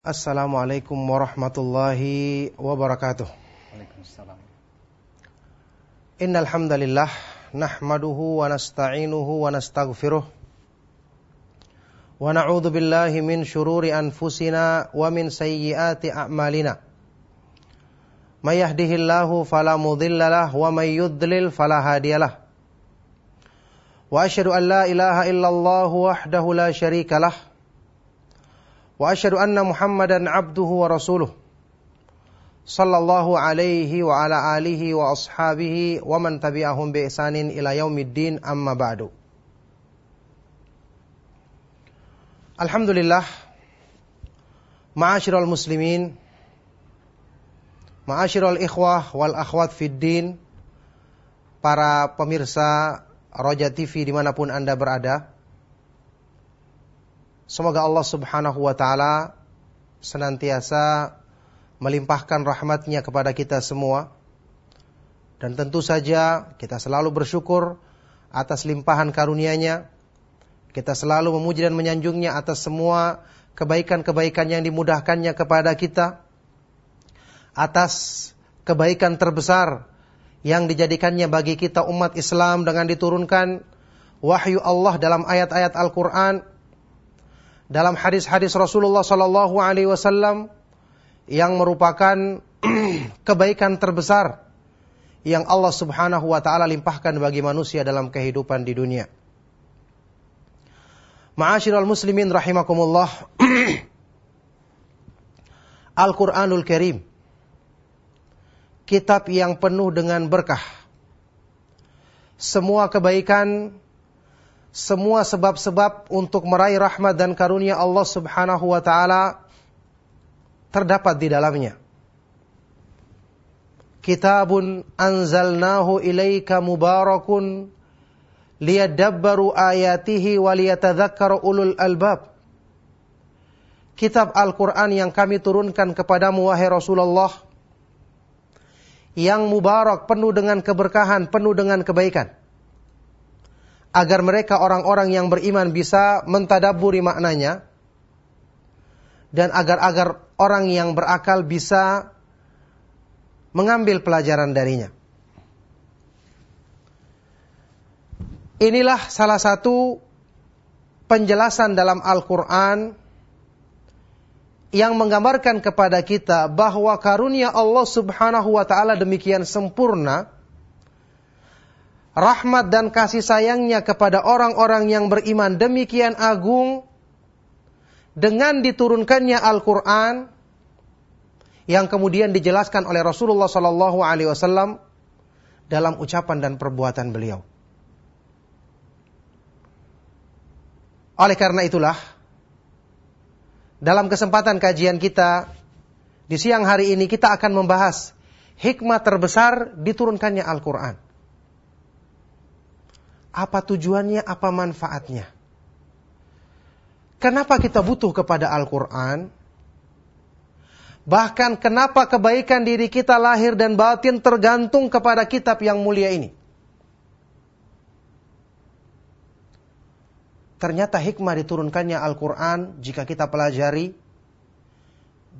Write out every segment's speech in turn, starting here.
Assalamualaikum warahmatullahi wabarakatuh. Waalaikumsalam. Innal hamdalillah nahmaduhu wa nasta'inuhu wa nastaghfiruh. Wa na'udzu billahi min shururi anfusina wa min sayyiati a'malina. May yahdihillahu fala mudhillalah wa may yudlil fala hadiyalah. Wa asyhadu an la ilaha illallah wahdahu la syarikalah واشهد ان محمدا عبده ورسوله صلى الله عليه وعلى اله واصحابه ومن تبعهم باحسان الى يوم الدين اما بعد Alhamdulillah Ma'asyiral muslimin Ma'asyiral ikhwah wal akhwat fid din Para pemirsa Roja TV dimanapun anda berada Semoga Allah subhanahu wa ta'ala senantiasa melimpahkan rahmatnya kepada kita semua. Dan tentu saja kita selalu bersyukur atas limpahan karunia-Nya. Kita selalu memuji dan menyanjungnya atas semua kebaikan-kebaikan yang dimudahkannya kepada kita. Atas kebaikan terbesar yang dijadikannya bagi kita umat Islam dengan diturunkan wahyu Allah dalam ayat-ayat Al-Quran dalam hadis-hadis Rasulullah Sallallahu Alaihi Wasallam yang merupakan kebaikan terbesar yang Allah Subhanahu Wa Taala limpahkan bagi manusia dalam kehidupan di dunia. Ma'asyiral muslimin rahimakumullah. Al-Qur'anul Karim kitab yang penuh dengan berkah. Semua kebaikan semua sebab-sebab untuk meraih rahmat dan karunia Allah Subhanahu wa taala terdapat di dalamnya. Kitabun anzalnahu ilaika mubarakun liyadabbaru ayatihi wa ulul albab. Kitab Al-Quran yang kami turunkan kepadamu wahai Rasulullah yang mubarak penuh dengan keberkahan, penuh dengan kebaikan agar mereka orang-orang yang beriman bisa mentadaburi maknanya dan agar-agar orang yang berakal bisa mengambil pelajaran darinya. Inilah salah satu penjelasan dalam Al-Quran yang menggambarkan kepada kita bahwa karunia Allah Subhanahu wa Ta'ala demikian sempurna rahmat dan kasih sayangnya kepada orang-orang yang beriman demikian agung dengan diturunkannya Al-Quran yang kemudian dijelaskan oleh Rasulullah Sallallahu Alaihi Wasallam dalam ucapan dan perbuatan beliau. Oleh karena itulah, dalam kesempatan kajian kita di siang hari ini kita akan membahas hikmah terbesar diturunkannya Al-Quran. Apa tujuannya, apa manfaatnya? Kenapa kita butuh kepada Al-Quran? Bahkan kenapa kebaikan diri kita lahir dan batin tergantung kepada kitab yang mulia ini? Ternyata hikmah diturunkannya Al-Quran jika kita pelajari,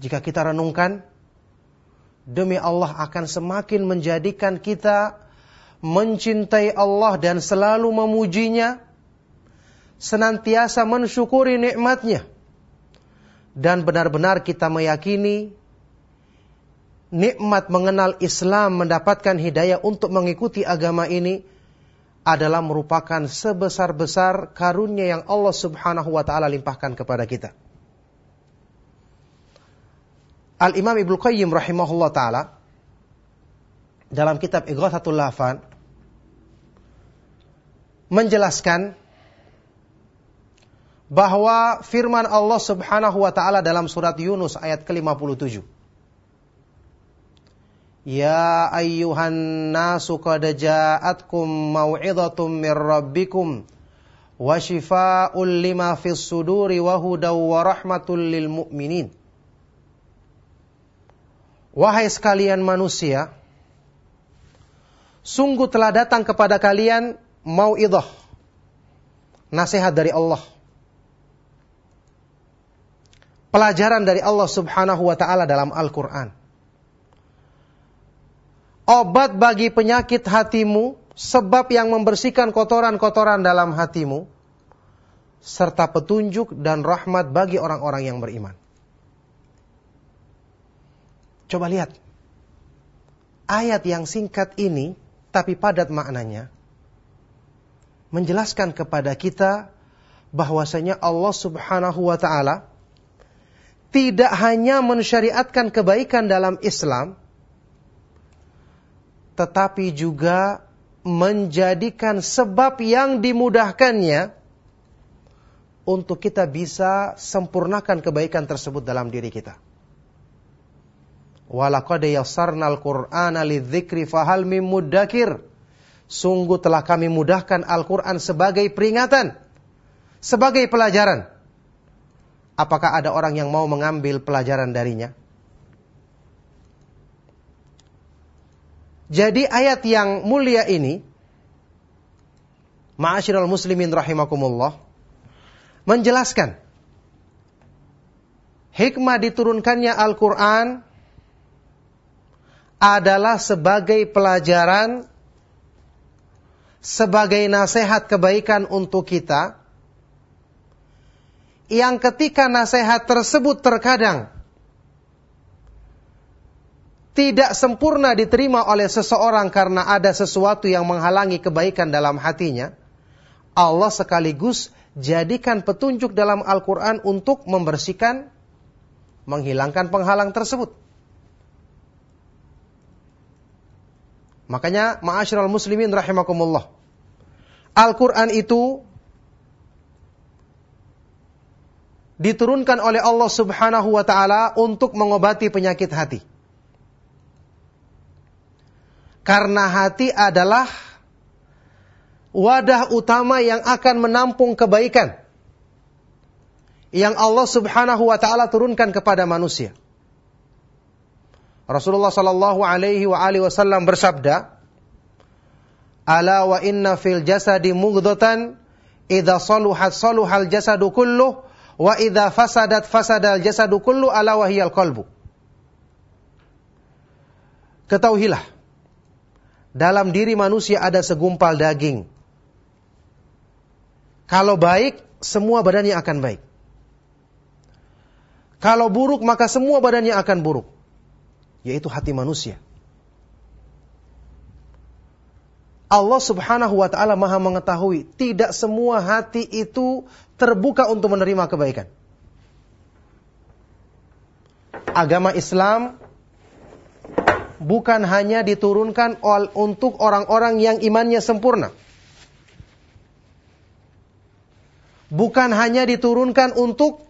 jika kita renungkan, demi Allah akan semakin menjadikan kita mencintai Allah dan selalu memujinya, senantiasa mensyukuri nikmatnya, dan benar-benar kita meyakini nikmat mengenal Islam mendapatkan hidayah untuk mengikuti agama ini adalah merupakan sebesar-besar karunia yang Allah Subhanahu wa taala limpahkan kepada kita. Al-Imam Ibnu Qayyim rahimahullah taala dalam kitab Ighathatul Lafan menjelaskan bahwa firman Allah Subhanahu wa taala dalam surat Yunus ayat ke-57. Ya ayyuhan nasu qad ja'atkum mau'idhatum mir rabbikum wa shifaa'un lima fis suduri wa hudaw wa rahmatul lil mu'minin. Wahai sekalian manusia sungguh telah datang kepada kalian mau'idah. Nasihat dari Allah. pelajaran dari Allah Subhanahu wa taala dalam Al-Qur'an. Obat bagi penyakit hatimu, sebab yang membersihkan kotoran-kotoran dalam hatimu, serta petunjuk dan rahmat bagi orang-orang yang beriman. Coba lihat. Ayat yang singkat ini, tapi padat maknanya, menjelaskan kepada kita bahwasanya Allah Subhanahu wa taala tidak hanya mensyariatkan kebaikan dalam Islam tetapi juga menjadikan sebab yang dimudahkannya untuk kita bisa sempurnakan kebaikan tersebut dalam diri kita. Walaqad yassarnal Qur'ana lidzikri fahal mim. Sungguh telah kami mudahkan Al-Quran sebagai peringatan sebagai pelajaran. Apakah ada orang yang mau mengambil pelajaran darinya? Jadi ayat yang mulia ini, Ma'asyiral muslimin rahimakumullah, menjelaskan hikmah diturunkannya Al-Quran adalah sebagai pelajaran, sebagai nasihat kebaikan untuk kita, yang ketika nasihat tersebut terkadang tidak sempurna diterima oleh seseorang karena ada sesuatu yang menghalangi kebaikan dalam hatinya, Allah sekaligus jadikan petunjuk dalam Al-Quran untuk membersihkan, menghilangkan penghalang tersebut. Makanya, ma'asyiral muslimin rahimakumullah. Al-Quran itu diturunkan oleh Allah Subhanahu wa taala untuk mengobati penyakit hati. Karena hati adalah wadah utama yang akan menampung kebaikan yang Allah Subhanahu wa taala turunkan kepada manusia. Rasulullah sallallahu alaihi wasallam bersabda, "Ala wa inna fil jasadi mughdatan idza saluhat saluhal jasadu kulluh Wa idza fasadat fasadal jasadu kullu ala wahiyal qalbu. Ketahuilah, dalam diri manusia ada segumpal daging. Kalau baik, semua badannya akan baik. Kalau buruk, maka semua badannya akan buruk. Yaitu hati manusia. Allah subhanahu wa ta'ala maha mengetahui. Tidak semua hati itu terbuka untuk menerima kebaikan. Agama Islam bukan hanya diturunkan untuk orang-orang yang imannya sempurna. Bukan hanya diturunkan untuk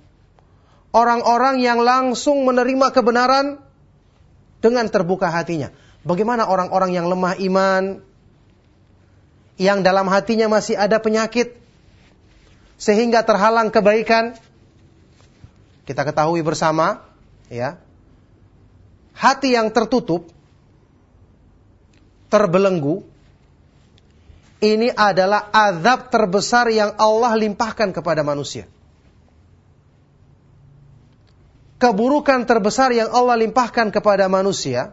orang-orang yang langsung menerima kebenaran dengan terbuka hatinya. Bagaimana orang-orang yang lemah iman, yang dalam hatinya masih ada penyakit sehingga terhalang kebaikan? Kita ketahui bersama ya. Hati yang tertutup terbelenggu ini adalah azab terbesar yang Allah limpahkan kepada manusia keburukan terbesar yang Allah limpahkan kepada manusia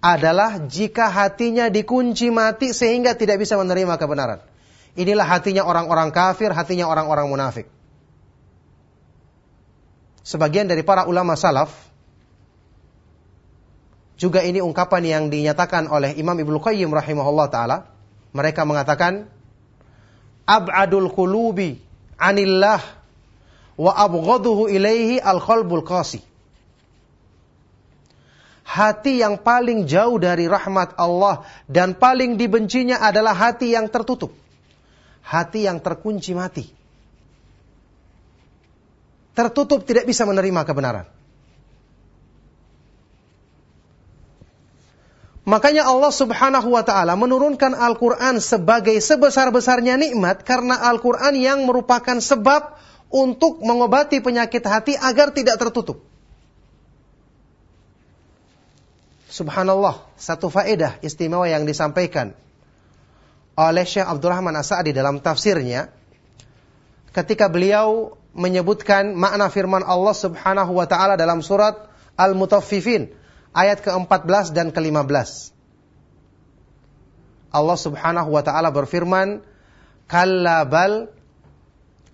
adalah jika hatinya dikunci mati sehingga tidak bisa menerima kebenaran. Inilah hatinya orang-orang kafir, hatinya orang-orang munafik. Sebagian dari para ulama salaf juga ini ungkapan yang dinyatakan oleh Imam Ibnu Qayyim rahimahullah taala. Mereka mengatakan ab'adul qulubi anillah wa abghaduhu ilaihi al-qalbul qasi hati yang paling jauh dari rahmat Allah dan paling dibencinya adalah hati yang tertutup. Hati yang terkunci mati. Tertutup tidak bisa menerima kebenaran. Makanya Allah Subhanahu wa taala menurunkan Al-Qur'an sebagai sebesar-besarnya nikmat karena Al-Qur'an yang merupakan sebab untuk mengobati penyakit hati agar tidak tertutup. Subhanallah, satu faedah istimewa yang disampaikan oleh Syekh Abdurrahman As-Sa'di dalam tafsirnya ketika beliau menyebutkan makna firman Allah Subhanahu wa taala dalam surat Al-Mutaffifin ayat ke-14 dan ke-15. Allah Subhanahu wa taala berfirman, "Kalla bal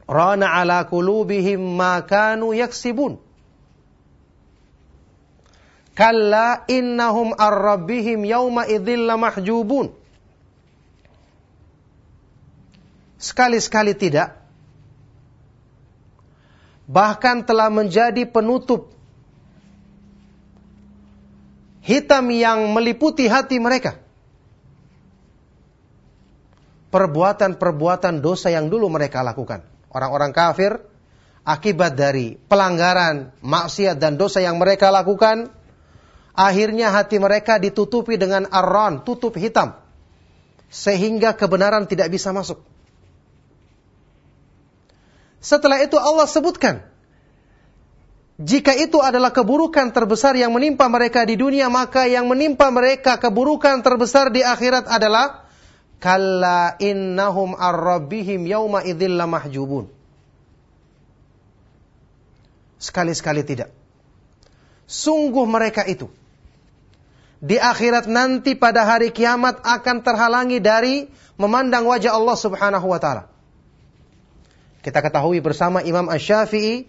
rana ala qulubihim ma kanu yaksibun." Kalla innahum ar-rabbihim yawma idzil mahjubun. Sekali-sekali tidak. Bahkan telah menjadi penutup hitam yang meliputi hati mereka. Perbuatan-perbuatan dosa yang dulu mereka lakukan. Orang-orang kafir akibat dari pelanggaran, maksiat dan dosa yang mereka lakukan, Akhirnya hati mereka ditutupi dengan arran, tutup hitam. Sehingga kebenaran tidak bisa masuk. Setelah itu Allah sebutkan. Jika itu adalah keburukan terbesar yang menimpa mereka di dunia, maka yang menimpa mereka keburukan terbesar di akhirat adalah kalla innahum ar-rabbihim yauma idzil mahjubun. Sekali-sekali tidak. Sungguh mereka itu di akhirat nanti pada hari kiamat akan terhalangi dari memandang wajah Allah Subhanahu wa taala. Kita ketahui bersama Imam Asy-Syafi'i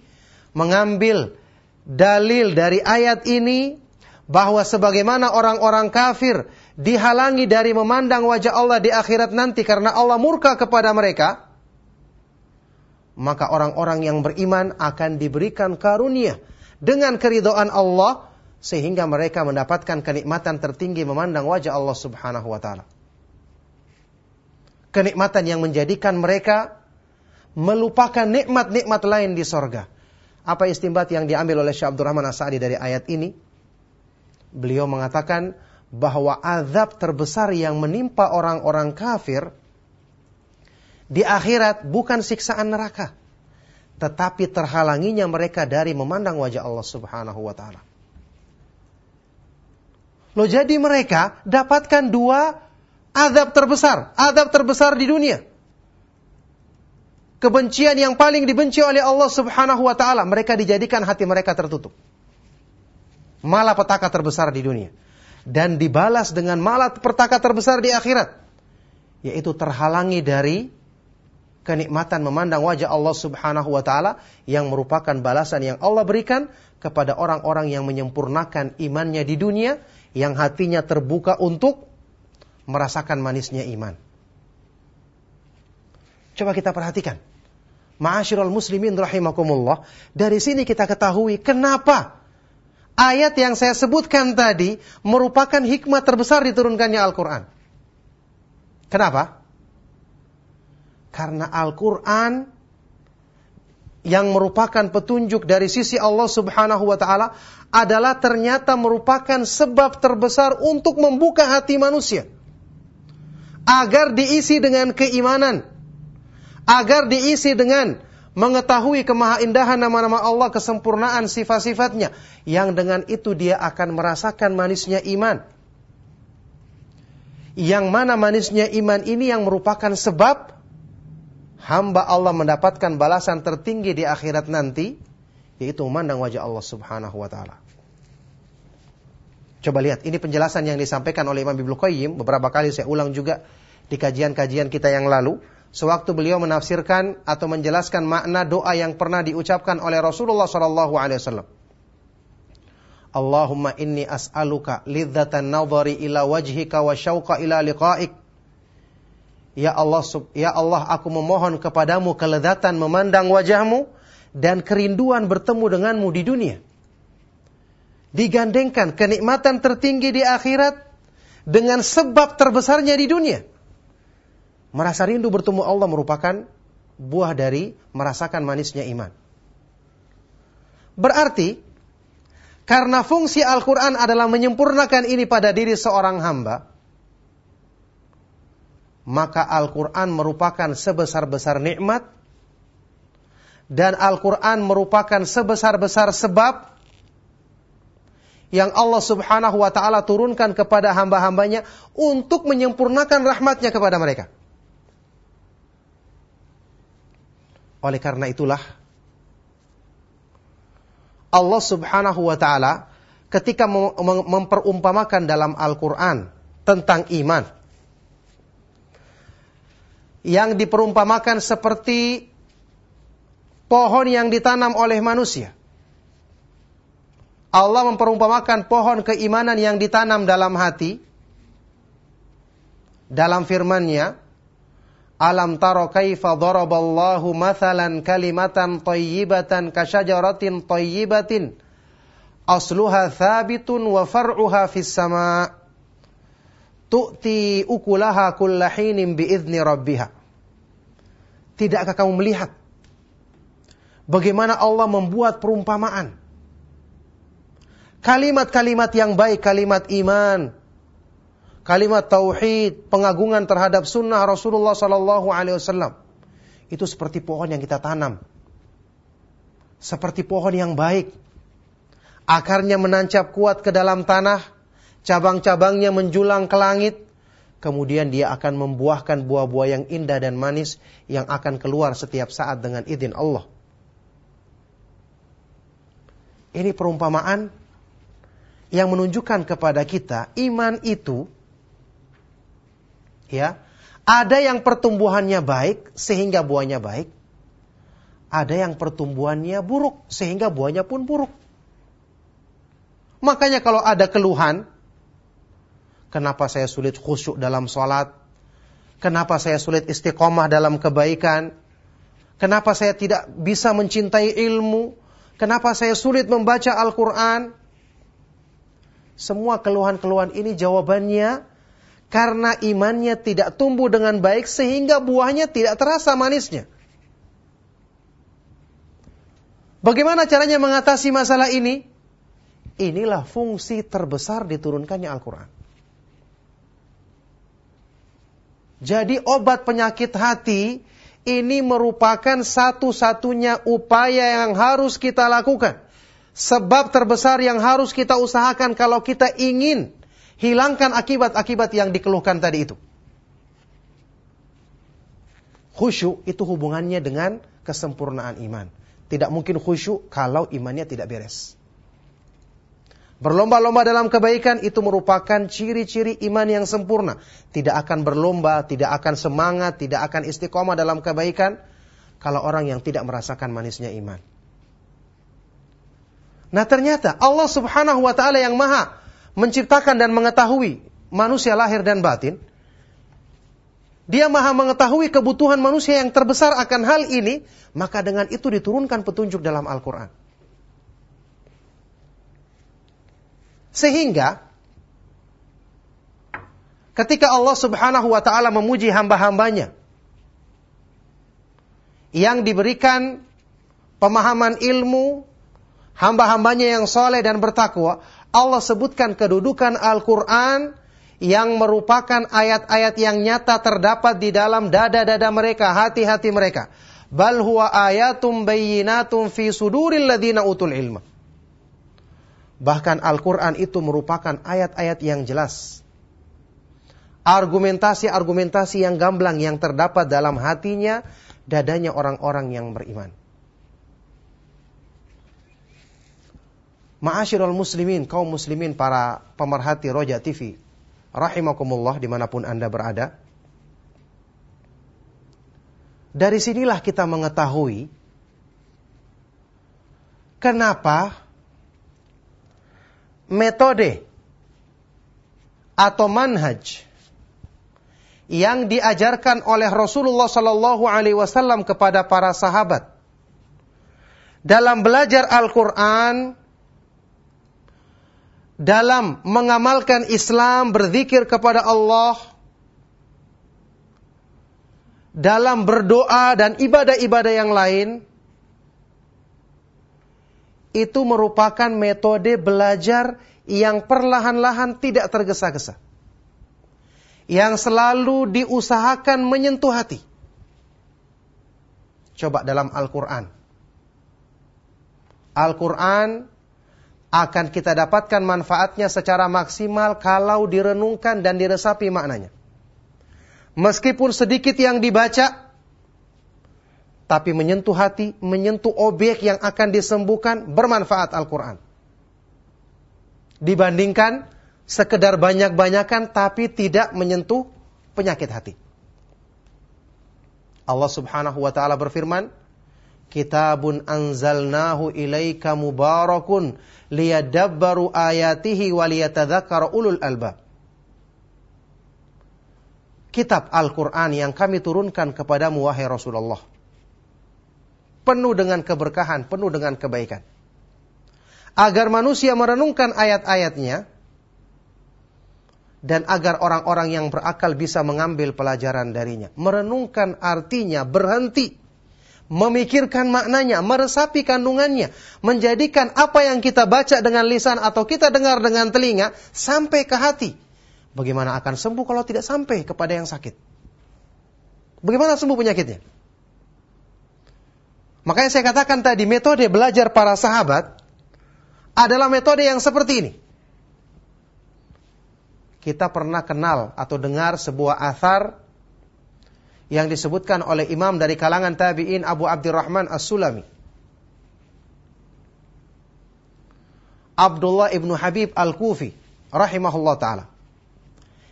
mengambil dalil dari ayat ini bahwa sebagaimana orang-orang kafir dihalangi dari memandang wajah Allah di akhirat nanti karena Allah murka kepada mereka, maka orang-orang yang beriman akan diberikan karunia dengan keridhaan Allah sehingga mereka mendapatkan kenikmatan tertinggi memandang wajah Allah Subhanahu wa taala. Kenikmatan yang menjadikan mereka melupakan nikmat-nikmat lain di sorga. Apa istimbat yang diambil oleh Syekh Abdurrahman As-Sa'di dari ayat ini? Beliau mengatakan bahwa azab terbesar yang menimpa orang-orang kafir di akhirat bukan siksaan neraka, tetapi terhalanginya mereka dari memandang wajah Allah Subhanahu wa taala. Loh jadi mereka dapatkan dua azab terbesar, azab terbesar di dunia. Kebencian yang paling dibenci oleh Allah Subhanahu wa taala, mereka dijadikan hati mereka tertutup. Malah petaka terbesar di dunia dan dibalas dengan malah petaka terbesar di akhirat, yaitu terhalangi dari kenikmatan memandang wajah Allah Subhanahu wa taala yang merupakan balasan yang Allah berikan kepada orang-orang yang menyempurnakan imannya di dunia yang hatinya terbuka untuk merasakan manisnya iman. Coba kita perhatikan. Ma'asyiral muslimin rahimakumullah. Dari sini kita ketahui kenapa ayat yang saya sebutkan tadi merupakan hikmah terbesar diturunkannya Al-Quran. Kenapa? Karena Al-Quran yang merupakan petunjuk dari sisi Allah Subhanahu wa taala adalah ternyata merupakan sebab terbesar untuk membuka hati manusia. Agar diisi dengan keimanan. Agar diisi dengan mengetahui kemahaindahan nama-nama Allah, kesempurnaan sifat-sifatnya. Yang dengan itu dia akan merasakan manisnya iman. Yang mana manisnya iman ini yang merupakan sebab hamba Allah mendapatkan balasan tertinggi di akhirat nanti, yaitu memandang wajah Allah Subhanahu wa taala. Coba lihat, ini penjelasan yang disampaikan oleh Imam Ibnu Qayyim beberapa kali saya ulang juga di kajian-kajian kita yang lalu. Sewaktu beliau menafsirkan atau menjelaskan makna doa yang pernah diucapkan oleh Rasulullah wasallam. Allahumma inni as'aluka lidzatan nadhari ila wajhika wa syauqa ila liqa'ik. Ya Allah, ya Allah, aku memohon kepadamu kelezatan memandang wajahmu dan kerinduan bertemu denganmu di dunia digandengkan kenikmatan tertinggi di akhirat dengan sebab terbesarnya di dunia. Merasa rindu bertemu Allah merupakan buah dari merasakan manisnya iman. Berarti, karena fungsi Al-Quran adalah menyempurnakan ini pada diri seorang hamba, maka Al-Quran merupakan sebesar-besar nikmat, dan Al-Quran merupakan sebesar-besar sebab yang Allah subhanahu wa ta'ala turunkan kepada hamba-hambanya untuk menyempurnakan rahmatnya kepada mereka. Oleh karena itulah, Allah Subhanahu wa taala ketika memperumpamakan dalam Al-Qur'an tentang iman yang diperumpamakan seperti pohon yang ditanam oleh manusia. Allah memperumpamakan pohon keimanan yang ditanam dalam hati dalam firman-Nya Alam taro kaifa daraballahu mathalan kalimatan tayyibatan kasyajaratin tayyibatin asluha thabitun wa far'uha fis sama' tu'ti ukulaha kullahinin biizni rabbiha. Tidakkah kamu melihat bagaimana Allah membuat perumpamaan? Kalimat-kalimat yang baik, kalimat iman, kalimat tauhid, pengagungan terhadap sunnah Rasulullah Sallallahu Alaihi Wasallam. Itu seperti pohon yang kita tanam, seperti pohon yang baik. Akarnya menancap kuat ke dalam tanah, cabang-cabangnya menjulang ke langit, kemudian dia akan membuahkan buah-buah yang indah dan manis yang akan keluar setiap saat dengan izin Allah. Ini perumpamaan yang menunjukkan kepada kita iman itu ya, ada yang pertumbuhannya baik sehingga buahnya baik. Ada yang pertumbuhannya buruk sehingga buahnya pun buruk. Makanya kalau ada keluhan, kenapa saya sulit khusyuk dalam sholat? Kenapa saya sulit istiqomah dalam kebaikan? Kenapa saya tidak bisa mencintai ilmu? Kenapa saya sulit membaca Al-Quran? Semua keluhan-keluhan ini jawabannya karena imannya tidak tumbuh dengan baik sehingga buahnya tidak terasa manisnya. Bagaimana caranya mengatasi masalah ini? Inilah fungsi terbesar diturunkannya Al-Quran. Jadi obat penyakit hati ini merupakan satu-satunya upaya yang harus kita lakukan. Sebab terbesar yang harus kita usahakan kalau kita ingin hilangkan akibat-akibat yang dikeluhkan tadi itu. Khusyuk itu hubungannya dengan kesempurnaan iman. Tidak mungkin khusyuk kalau imannya tidak beres. Berlomba-lomba dalam kebaikan itu merupakan ciri-ciri iman yang sempurna. Tidak akan berlomba, tidak akan semangat, tidak akan istiqomah dalam kebaikan kalau orang yang tidak merasakan manisnya iman. Nah ternyata Allah subhanahu wa ta'ala yang maha menciptakan dan mengetahui manusia lahir dan batin, dia maha mengetahui kebutuhan manusia yang terbesar akan hal ini, maka dengan itu diturunkan petunjuk dalam Al-Quran. Sehingga, ketika Allah subhanahu wa ta'ala memuji hamba-hambanya, yang diberikan pemahaman ilmu, hamba-hambanya yang soleh dan bertakwa, Allah sebutkan kedudukan Al-Quran yang merupakan ayat-ayat yang nyata terdapat di dalam dada-dada mereka, hati-hati mereka. Bal huwa ayatum bayyinatum fi suduril ladina utul ilma. Bahkan Al-Quran itu merupakan ayat-ayat yang jelas. Argumentasi-argumentasi yang gamblang yang terdapat dalam hatinya, dadanya orang-orang yang beriman. Ma'asyiral muslimin, kaum muslimin para pemerhati Roja TV. Rahimakumullah di mana pun anda berada. Dari sinilah kita mengetahui kenapa metode atau manhaj yang diajarkan oleh Rasulullah Sallallahu Alaihi Wasallam kepada para sahabat dalam belajar Al-Quran dalam mengamalkan Islam, berzikir kepada Allah, dalam berdoa dan ibadah-ibadah yang lain, itu merupakan metode belajar yang perlahan-lahan tidak tergesa-gesa. Yang selalu diusahakan menyentuh hati. Coba dalam Al-Quran. Al-Quran akan kita dapatkan manfaatnya secara maksimal kalau direnungkan dan diresapi maknanya. Meskipun sedikit yang dibaca, tapi menyentuh hati, menyentuh objek yang akan disembuhkan bermanfaat Al-Quran. Dibandingkan sekedar banyak-banyakan tapi tidak menyentuh penyakit hati. Allah Subhanahu wa taala berfirman, "Kitabun anzalnahu ilaika mubarakun liyadabbaru ayatihi wa liyatadzakkara ulul albab." Kitab Al-Qur'an yang kami turunkan kepadamu wahai Rasulullah. Penuh dengan keberkahan, penuh dengan kebaikan. Agar manusia merenungkan ayat-ayatnya dan agar orang-orang yang berakal bisa mengambil pelajaran darinya. Merenungkan artinya, berhenti, memikirkan maknanya, meresapi kandungannya, menjadikan apa yang kita baca dengan lisan atau kita dengar dengan telinga sampai ke hati. Bagaimana akan sembuh kalau tidak sampai kepada yang sakit? Bagaimana sembuh penyakitnya? Makanya saya katakan tadi metode belajar para sahabat adalah metode yang seperti ini kita pernah kenal atau dengar sebuah athar yang disebutkan oleh imam dari kalangan tabi'in Abu Abdurrahman As-Sulami. Abdullah ibnu Habib Al-Kufi rahimahullah ta'ala.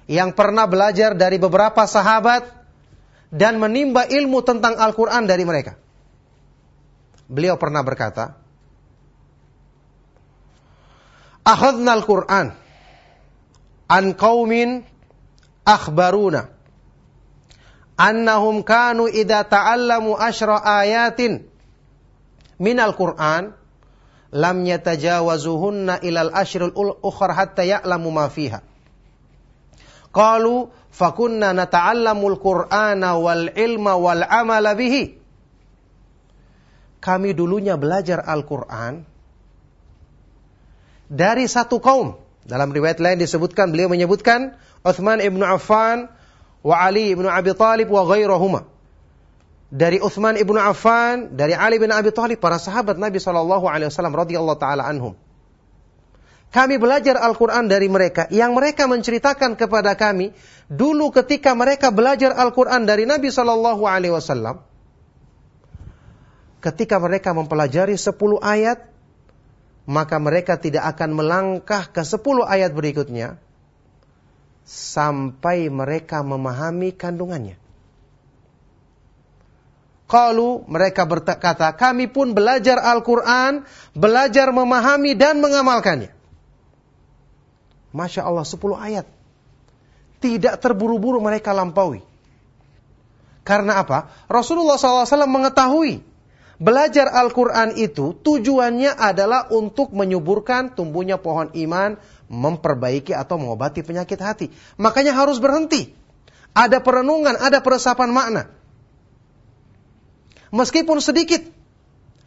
Yang pernah belajar dari beberapa sahabat dan menimba ilmu tentang Al-Quran dari mereka. Beliau pernah berkata, Akhadna Al-Quran an qaumin akhbaruna annahum kanu idza ta'allamu asyra ayatin minal Qur'an lam yatajawazuhunna ilal ashrul ukhra hatta ya'lamu ma fiha. Qalu fakunna nata'allamul Qur'ana wal ilma wal amala bihi. Kami dulunya belajar Al-Qur'an dari satu kaum dalam riwayat lain disebutkan beliau menyebutkan Uthman ibnu Affan wa Ali ibnu Abi Talib wa ghairahuma. Dari Uthman ibnu Affan, dari Ali bin Abi Thalib, para sahabat Nabi Shallallahu Alaihi Wasallam radhiyallahu taala anhum. Kami belajar Al-Quran dari mereka, yang mereka menceritakan kepada kami dulu ketika mereka belajar Al-Quran dari Nabi Shallallahu Alaihi Wasallam. Ketika mereka mempelajari 10 ayat, maka mereka tidak akan melangkah ke sepuluh ayat berikutnya sampai mereka memahami kandungannya. Kalau mereka berkata, kami pun belajar Al-Quran, belajar memahami dan mengamalkannya. Masya Allah, sepuluh ayat. Tidak terburu-buru mereka lampaui. Karena apa? Rasulullah SAW mengetahui Belajar Al-Quran itu tujuannya adalah untuk menyuburkan tumbuhnya pohon iman, memperbaiki atau mengobati penyakit hati. Makanya harus berhenti. Ada perenungan, ada peresapan makna. Meskipun sedikit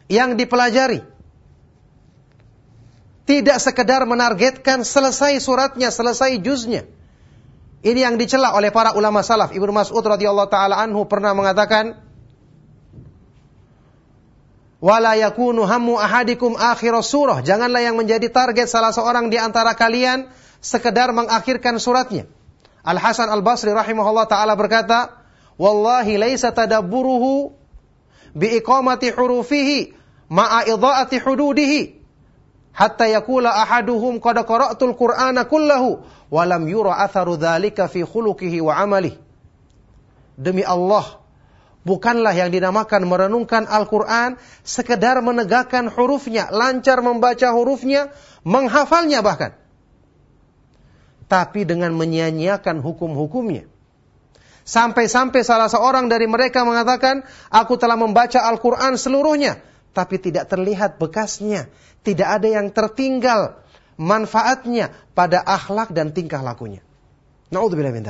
yang dipelajari. Tidak sekedar menargetkan selesai suratnya, selesai juznya. Ini yang dicela oleh para ulama salaf. Ibnu Mas'ud radhiyallahu taala anhu pernah mengatakan, wala yakunu hammu ahadikum akhir surah. Janganlah yang menjadi target salah seorang di antara kalian sekedar mengakhirkan suratnya. Al Hasan Al Basri rahimahullah taala berkata, "Wallahi laisa tadabburuhu bi iqamati hurufihi ma'a idha'ati hududihi hatta yakula ahaduhum qad qara'tul Qur'ana kullahu wa lam yura atharu dzalika fi khuluqihi wa amalihi." Demi Allah, bukanlah yang dinamakan merenungkan Al-Quran, sekedar menegakkan hurufnya, lancar membaca hurufnya, menghafalnya bahkan. Tapi dengan menyanyiakan hukum-hukumnya. Sampai-sampai salah seorang dari mereka mengatakan, aku telah membaca Al-Quran seluruhnya, tapi tidak terlihat bekasnya. Tidak ada yang tertinggal manfaatnya pada akhlak dan tingkah lakunya. Na'udzubillah min.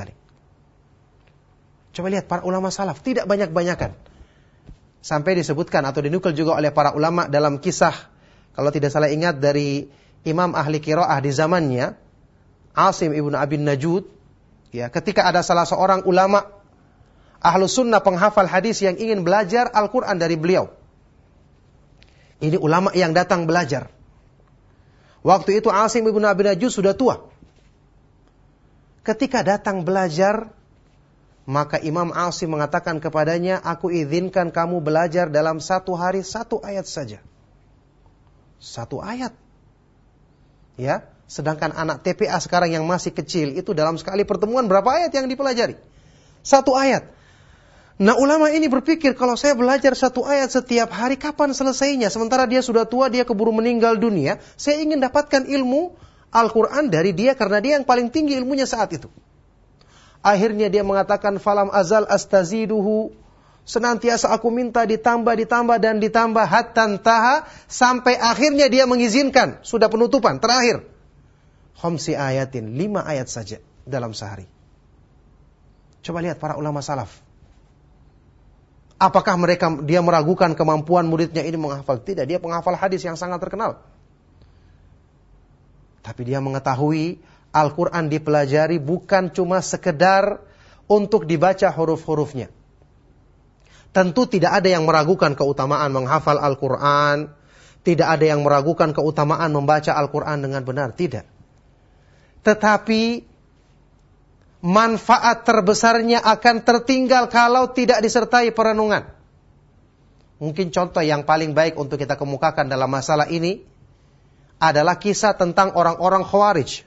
Coba lihat para ulama salaf tidak banyak-banyakan. Sampai disebutkan atau dinukil juga oleh para ulama dalam kisah kalau tidak salah ingat dari imam ahli kiroah di zamannya Asim ibnu Abin Najud ya ketika ada salah seorang ulama ahlu sunnah penghafal hadis yang ingin belajar Al-Quran dari beliau. Ini ulama yang datang belajar. Waktu itu Asim ibnu Abin Najud sudah tua. Ketika datang belajar, Maka Imam Asim mengatakan kepadanya, aku izinkan kamu belajar dalam satu hari satu ayat saja. Satu ayat. Ya, sedangkan anak TPA sekarang yang masih kecil itu dalam sekali pertemuan berapa ayat yang dipelajari? Satu ayat. Nah ulama ini berpikir kalau saya belajar satu ayat setiap hari kapan selesainya? Sementara dia sudah tua, dia keburu meninggal dunia. Saya ingin dapatkan ilmu Al-Quran dari dia karena dia yang paling tinggi ilmunya saat itu. Akhirnya dia mengatakan falam azal astaziduhu. Senantiasa aku minta ditambah, ditambah, dan ditambah. Hatan taha. Sampai akhirnya dia mengizinkan. Sudah penutupan. Terakhir. Khomsi ayatin. Lima ayat saja dalam sehari. Coba lihat para ulama salaf Apakah mereka dia meragukan kemampuan muridnya ini menghafal? Tidak, dia penghafal hadis yang sangat terkenal. Tapi dia mengetahui Al-Quran dipelajari bukan cuma sekedar untuk dibaca huruf-hurufnya. Tentu tidak ada yang meragukan keutamaan menghafal Al-Quran. Tidak ada yang meragukan keutamaan membaca Al-Quran dengan benar. Tidak. Tetapi manfaat terbesarnya akan tertinggal kalau tidak disertai perenungan. Mungkin contoh yang paling baik untuk kita kemukakan dalam masalah ini adalah kisah tentang orang-orang Khawarij.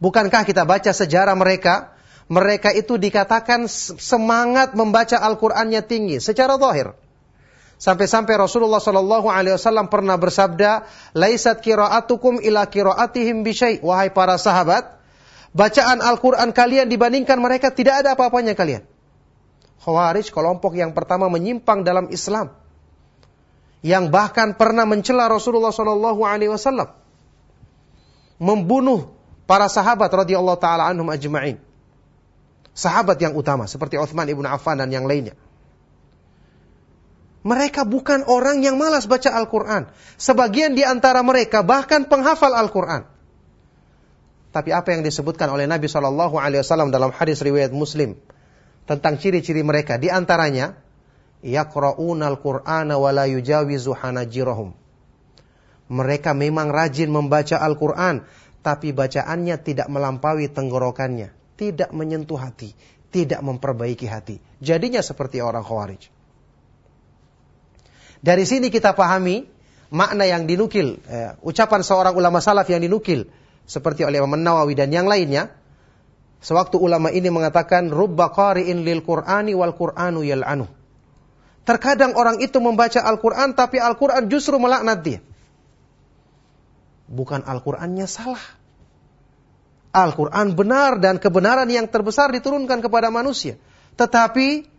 Bukankah kita baca sejarah mereka? Mereka itu dikatakan semangat membaca Al-Qur'annya tinggi secara zahir. Sampai-sampai Rasulullah Shallallahu Alaihi Wasallam pernah bersabda, "Laisat kiraatukum ila kiraatihim bisyai." Wahai para sahabat, bacaan Al-Quran kalian dibandingkan mereka tidak ada apa-apanya kalian. Khawarij kelompok yang pertama menyimpang dalam Islam. Yang bahkan pernah mencela Rasulullah Shallallahu Alaihi Wasallam. Membunuh para sahabat radhiyallahu taala anhum ajma'in. Sahabat yang utama seperti Uthman ibn Affan dan yang lainnya. Mereka bukan orang yang malas baca Al-Quran. Sebagian di antara mereka bahkan penghafal Al-Quran. Tapi apa yang disebutkan oleh Nabi Shallallahu Alaihi Wasallam dalam hadis riwayat Muslim tentang ciri-ciri mereka, di antaranya yaqra'una al-Qur'ana wa la yujawizu hanajirahum. Mereka memang rajin membaca Al-Qur'an, tapi bacaannya tidak melampaui tenggorokannya, tidak menyentuh hati, tidak memperbaiki hati. Jadinya seperti orang Khawarij. Dari sini kita pahami makna yang dinukil, eh, ucapan seorang ulama salaf yang dinukil seperti oleh Imam Nawawi dan yang lainnya. Sewaktu ulama ini mengatakan rubba qari'in lil Qur'ani wal Qur'anu yal'anu. Terkadang orang itu membaca Al-Qur'an tapi Al-Qur'an justru melaknat dia. Bukan Al-Qur'annya salah. Al-Quran benar dan kebenaran yang terbesar diturunkan kepada manusia. Tetapi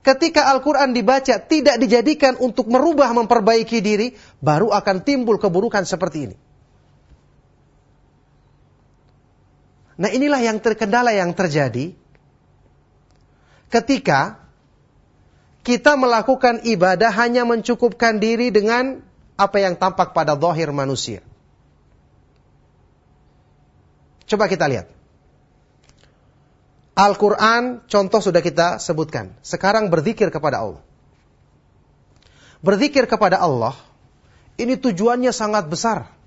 ketika Al-Quran dibaca tidak dijadikan untuk merubah memperbaiki diri, baru akan timbul keburukan seperti ini. Nah inilah yang terkendala yang terjadi ketika kita melakukan ibadah hanya mencukupkan diri dengan apa yang tampak pada zahir manusia. Coba kita lihat. Al-Quran contoh sudah kita sebutkan. Sekarang berzikir kepada Allah. Berzikir kepada Allah, ini tujuannya sangat besar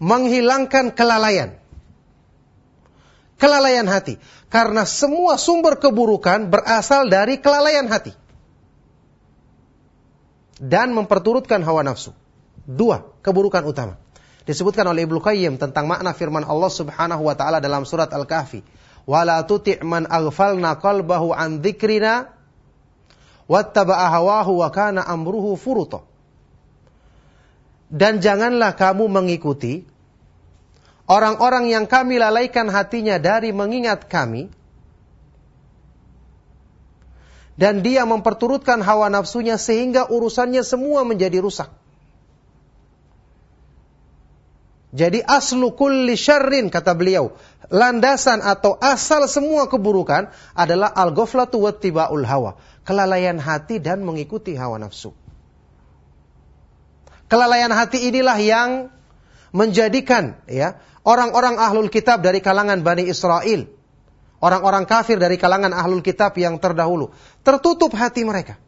menghilangkan kelalaian. Kelalaian hati. Karena semua sumber keburukan berasal dari kelalaian hati. Dan memperturutkan hawa nafsu. Dua keburukan utama. Disebutkan oleh Ibnu Qayyim tentang makna firman Allah Subhanahu wa taala dalam surat Al-Kahfi. Wala tuti' man aghfalna qalbahu an dzikrina wattaba'a hawahu wa kana amruhu furuta. Dan janganlah kamu mengikuti orang-orang yang kami lalaikan hatinya dari mengingat kami, dan dia memperturutkan hawa nafsunya sehingga urusannya semua menjadi rusak. Jadi aslu kulli syarrin kata beliau, landasan atau asal semua keburukan adalah al-ghaflatu wattiba'ul hawa, kelalaian hati dan mengikuti hawa nafsu. Kelalaian hati inilah yang menjadikan ya orang-orang ahlul kitab dari kalangan Bani Israel, orang-orang kafir dari kalangan ahlul kitab yang terdahulu, tertutup hati mereka.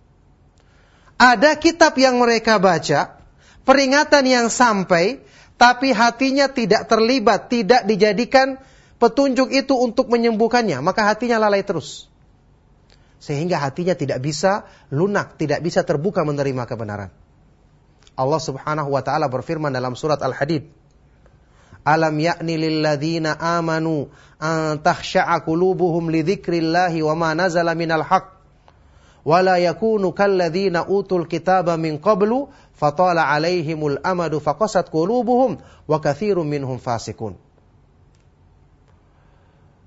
Ada kitab yang mereka baca, peringatan yang sampai, tapi hatinya tidak terlibat, tidak dijadikan petunjuk itu untuk menyembuhkannya, maka hatinya lalai terus. Sehingga hatinya tidak bisa lunak, tidak bisa terbuka menerima kebenaran. Allah Subhanahu wa taala berfirman dalam surat Al-Hadid, Alam yakni lilladzina amanu an takhsha'a qulubuhum li dzikrillahi wa ma nazala minal haqq wa la yakunu kalladzina utul kitaba min qablu fatala alaihimul amadu faqasat qulubuhum wa katsirun minhum fasikun.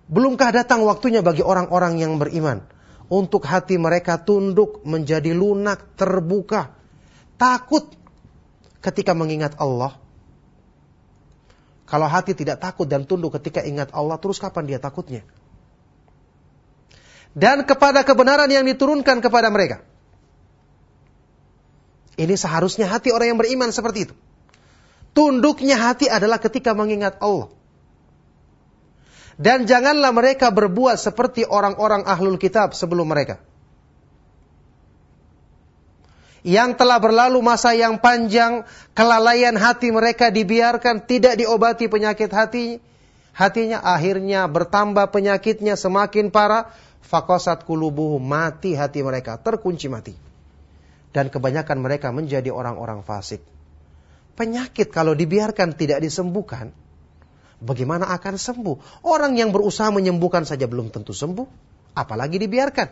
Belumkah datang waktunya bagi orang-orang yang beriman untuk hati mereka tunduk menjadi lunak, terbuka, takut ketika mengingat Allah kalau hati tidak takut dan tunduk ketika ingat Allah, terus kapan dia takutnya? Dan kepada kebenaran yang diturunkan kepada mereka. Ini seharusnya hati orang yang beriman seperti itu. Tunduknya hati adalah ketika mengingat Allah. Dan janganlah mereka berbuat seperti orang-orang ahlul kitab sebelum mereka yang telah berlalu masa yang panjang, kelalaian hati mereka dibiarkan tidak diobati penyakit hati, hatinya akhirnya bertambah penyakitnya semakin parah, fakosat kulubuhu mati hati mereka, terkunci mati. Dan kebanyakan mereka menjadi orang-orang fasik. Penyakit kalau dibiarkan tidak disembuhkan, bagaimana akan sembuh? Orang yang berusaha menyembuhkan saja belum tentu sembuh, apalagi dibiarkan.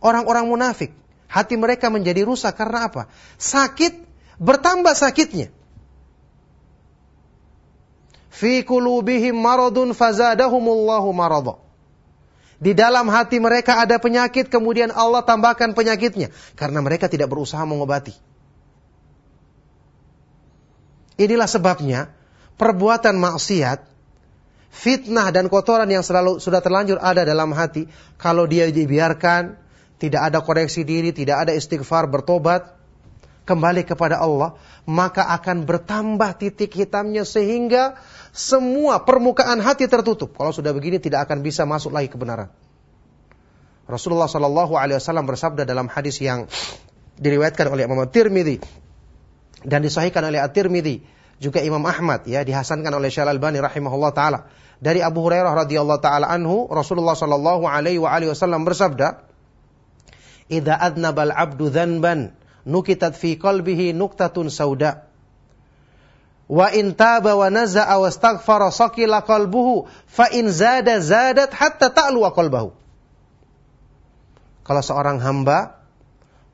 Orang-orang munafik Hati mereka menjadi rusak karena apa? Sakit, bertambah sakitnya. Fi kulubihim maradun fazadahumullahu maradha. Di dalam hati mereka ada penyakit, kemudian Allah tambahkan penyakitnya. Karena mereka tidak berusaha mengobati. Inilah sebabnya, perbuatan maksiat, fitnah dan kotoran yang selalu sudah terlanjur ada dalam hati, kalau dia dibiarkan, tidak ada koreksi diri, tidak ada istighfar, bertobat, kembali kepada Allah, maka akan bertambah titik hitamnya sehingga semua permukaan hati tertutup. Kalau sudah begini tidak akan bisa masuk lagi kebenaran. Rasulullah Shallallahu Alaihi Wasallam bersabda dalam hadis yang diriwayatkan oleh Imam Tirmidzi dan disahihkan oleh At-Tirmidzi juga Imam Ahmad ya dihasankan oleh Syekh Al-Albani rahimahullah taala dari Abu Hurairah radhiyallahu taala anhu Rasulullah sallallahu alaihi wasallam bersabda idza adnabal abdu dzanban nukitat fi qalbihi nuktatun sauda. Wa in taba wa naza'a wastaghfara saqila qalbuhu fa in zada zadat hatta ta'lu qalbahu. Kalau seorang hamba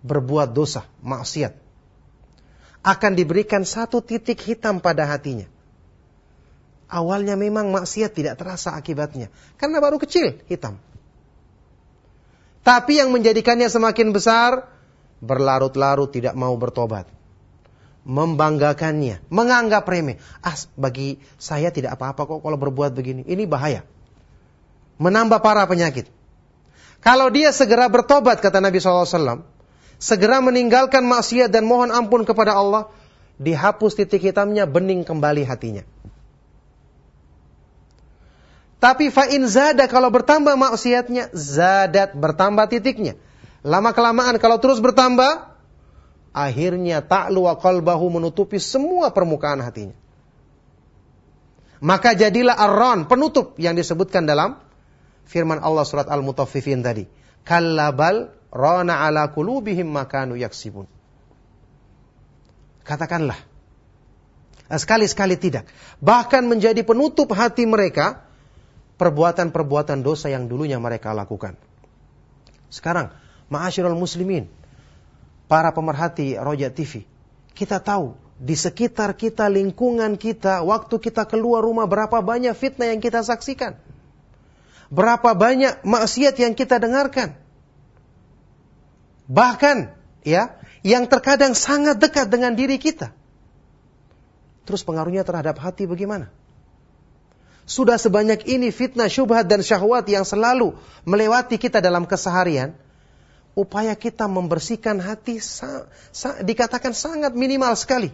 berbuat dosa maksiat akan diberikan satu titik hitam pada hatinya. Awalnya memang maksiat tidak terasa akibatnya karena baru kecil hitam. Tapi yang menjadikannya semakin besar, berlarut-larut tidak mau bertobat. Membanggakannya, menganggap remeh. Ah, bagi saya tidak apa-apa kok kalau berbuat begini. Ini bahaya. Menambah parah penyakit. Kalau dia segera bertobat, kata Nabi SAW, segera meninggalkan maksiat dan mohon ampun kepada Allah, dihapus titik hitamnya, bening kembali hatinya. Tapi fa'in zada kalau bertambah maksiatnya, zadat bertambah titiknya. Lama kelamaan kalau terus bertambah, akhirnya ta'lu wa qalbahu menutupi semua permukaan hatinya. Maka jadilah arron, penutup yang disebutkan dalam firman Allah surat Al-Mutaffifin tadi. Kallabal rana ala kulubihim makanu yaksibun. Katakanlah. Sekali-sekali tidak. Bahkan menjadi penutup hati mereka perbuatan-perbuatan dosa yang dulunya mereka lakukan. Sekarang, ma'asyiral muslimin, para pemerhati Roja TV, kita tahu di sekitar kita, lingkungan kita, waktu kita keluar rumah berapa banyak fitnah yang kita saksikan. Berapa banyak maksiat yang kita dengarkan. Bahkan ya, yang terkadang sangat dekat dengan diri kita. Terus pengaruhnya terhadap hati bagaimana? Sudah sebanyak ini fitnah, syubhat dan syahwat yang selalu melewati kita dalam keseharian. Upaya kita membersihkan hati sa sa dikatakan sangat minimal sekali.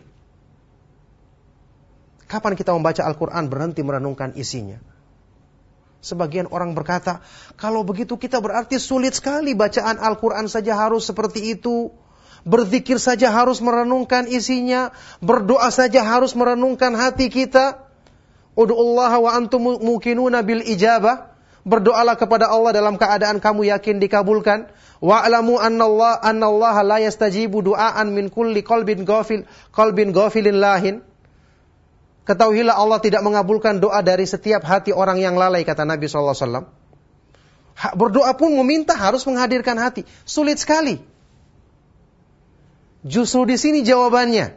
Kapan kita membaca Al-Quran berhenti merenungkan isinya? Sebagian orang berkata, kalau begitu kita berarti sulit sekali bacaan Al-Quran saja harus seperti itu. Berzikir saja harus merenungkan isinya. Berdoa saja harus merenungkan hati kita. Udu'ullaha wa antum mukinuna bil ijabah. Berdoalah kepada Allah dalam keadaan kamu yakin dikabulkan. Wa'lamu anna Allah anna Allah la yastajibu du'aan min kulli qalbin ghafil qalbin ghafilin lahin. Ketahuilah Allah tidak mengabulkan doa dari setiap hati orang yang lalai kata Nabi sallallahu alaihi wasallam. Berdoa pun meminta harus menghadirkan hati. Sulit sekali. Justru di sini jawabannya.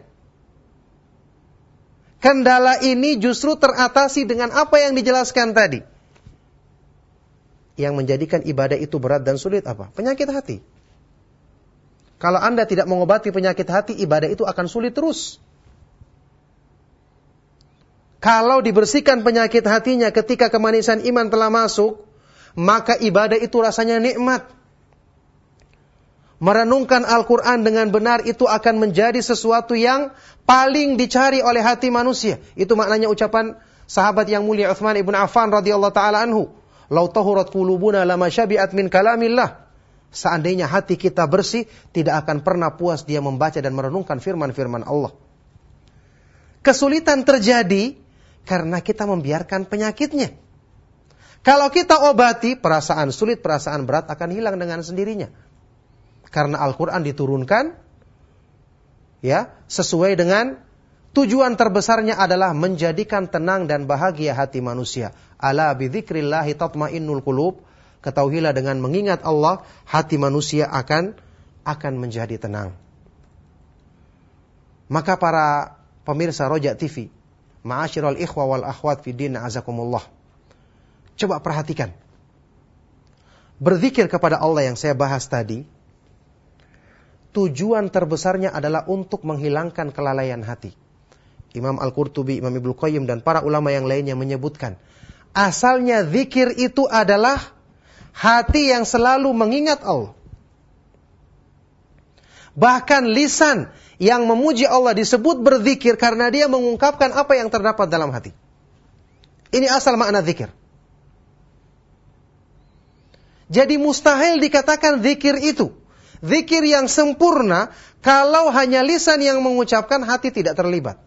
Kendala ini justru teratasi dengan apa yang dijelaskan tadi. Yang menjadikan ibadah itu berat dan sulit apa? Penyakit hati. Kalau Anda tidak mengobati penyakit hati, ibadah itu akan sulit terus. Kalau dibersihkan penyakit hatinya ketika kemanisan iman telah masuk, maka ibadah itu rasanya nikmat. Merenungkan Al-Quran dengan benar itu akan menjadi sesuatu yang paling dicari oleh hati manusia. Itu maknanya ucapan sahabat yang mulia Uthman ibn Affan radhiyallahu taala anhu. Lau tahurat qulubuna lama syabi'at min kalamillah. Seandainya hati kita bersih, tidak akan pernah puas dia membaca dan merenungkan firman-firman Allah. Kesulitan terjadi karena kita membiarkan penyakitnya. Kalau kita obati, perasaan sulit, perasaan berat akan hilang dengan sendirinya. Karena Al-Quran diturunkan, ya, sesuai dengan tujuan terbesarnya adalah menjadikan tenang dan bahagia hati manusia. Ala bidzikrillahi tatmainnul qulub. Ketahuilah dengan mengingat Allah, hati manusia akan akan menjadi tenang. Maka para pemirsa Rojak TV, ma'asyiral ikhwa wal akhwat fi din azakumullah. Coba perhatikan. Berzikir kepada Allah yang saya bahas tadi, tujuan terbesarnya adalah untuk menghilangkan kelalaian hati. Imam Al-Qurtubi, Imam Ibnu Qayyim dan para ulama yang lainnya menyebutkan, asalnya zikir itu adalah hati yang selalu mengingat Allah. Bahkan lisan yang memuji Allah disebut berzikir karena dia mengungkapkan apa yang terdapat dalam hati. Ini asal makna zikir. Jadi mustahil dikatakan zikir itu. Zikir yang sempurna kalau hanya lisan yang mengucapkan hati tidak terlibat.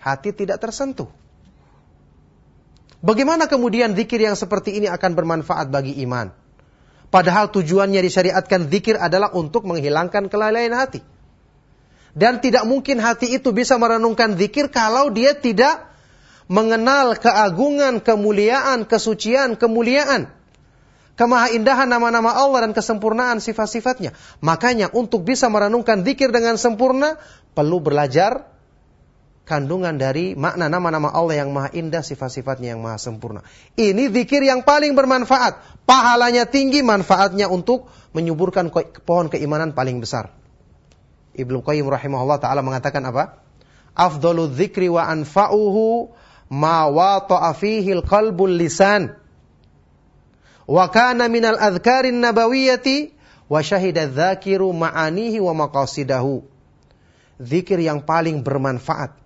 Hati tidak tersentuh. Bagaimana kemudian zikir yang seperti ini akan bermanfaat bagi iman? Padahal tujuannya disyariatkan zikir adalah untuk menghilangkan kelalaian hati. Dan tidak mungkin hati itu bisa merenungkan zikir kalau dia tidak mengenal keagungan, kemuliaan, kesucian, kemuliaan kemahaindahan nama-nama Allah dan kesempurnaan sifat-sifatnya. Makanya untuk bisa merenungkan zikir dengan sempurna, perlu belajar kandungan dari makna nama-nama Allah yang maha indah, sifat-sifatnya yang maha sempurna. Ini zikir yang paling bermanfaat. Pahalanya tinggi, manfaatnya untuk menyuburkan pohon keimanan paling besar. Ibnu Qayyim rahimahullah taala mengatakan apa? Afdalu dzikri wa anfa'uhu ma wata'a fihi al-qalbul lisan wa kana minal adhkarin nabawiyati wa syahida dzakiru ma'anihi wa maqasidahu. Zikir yang paling bermanfaat.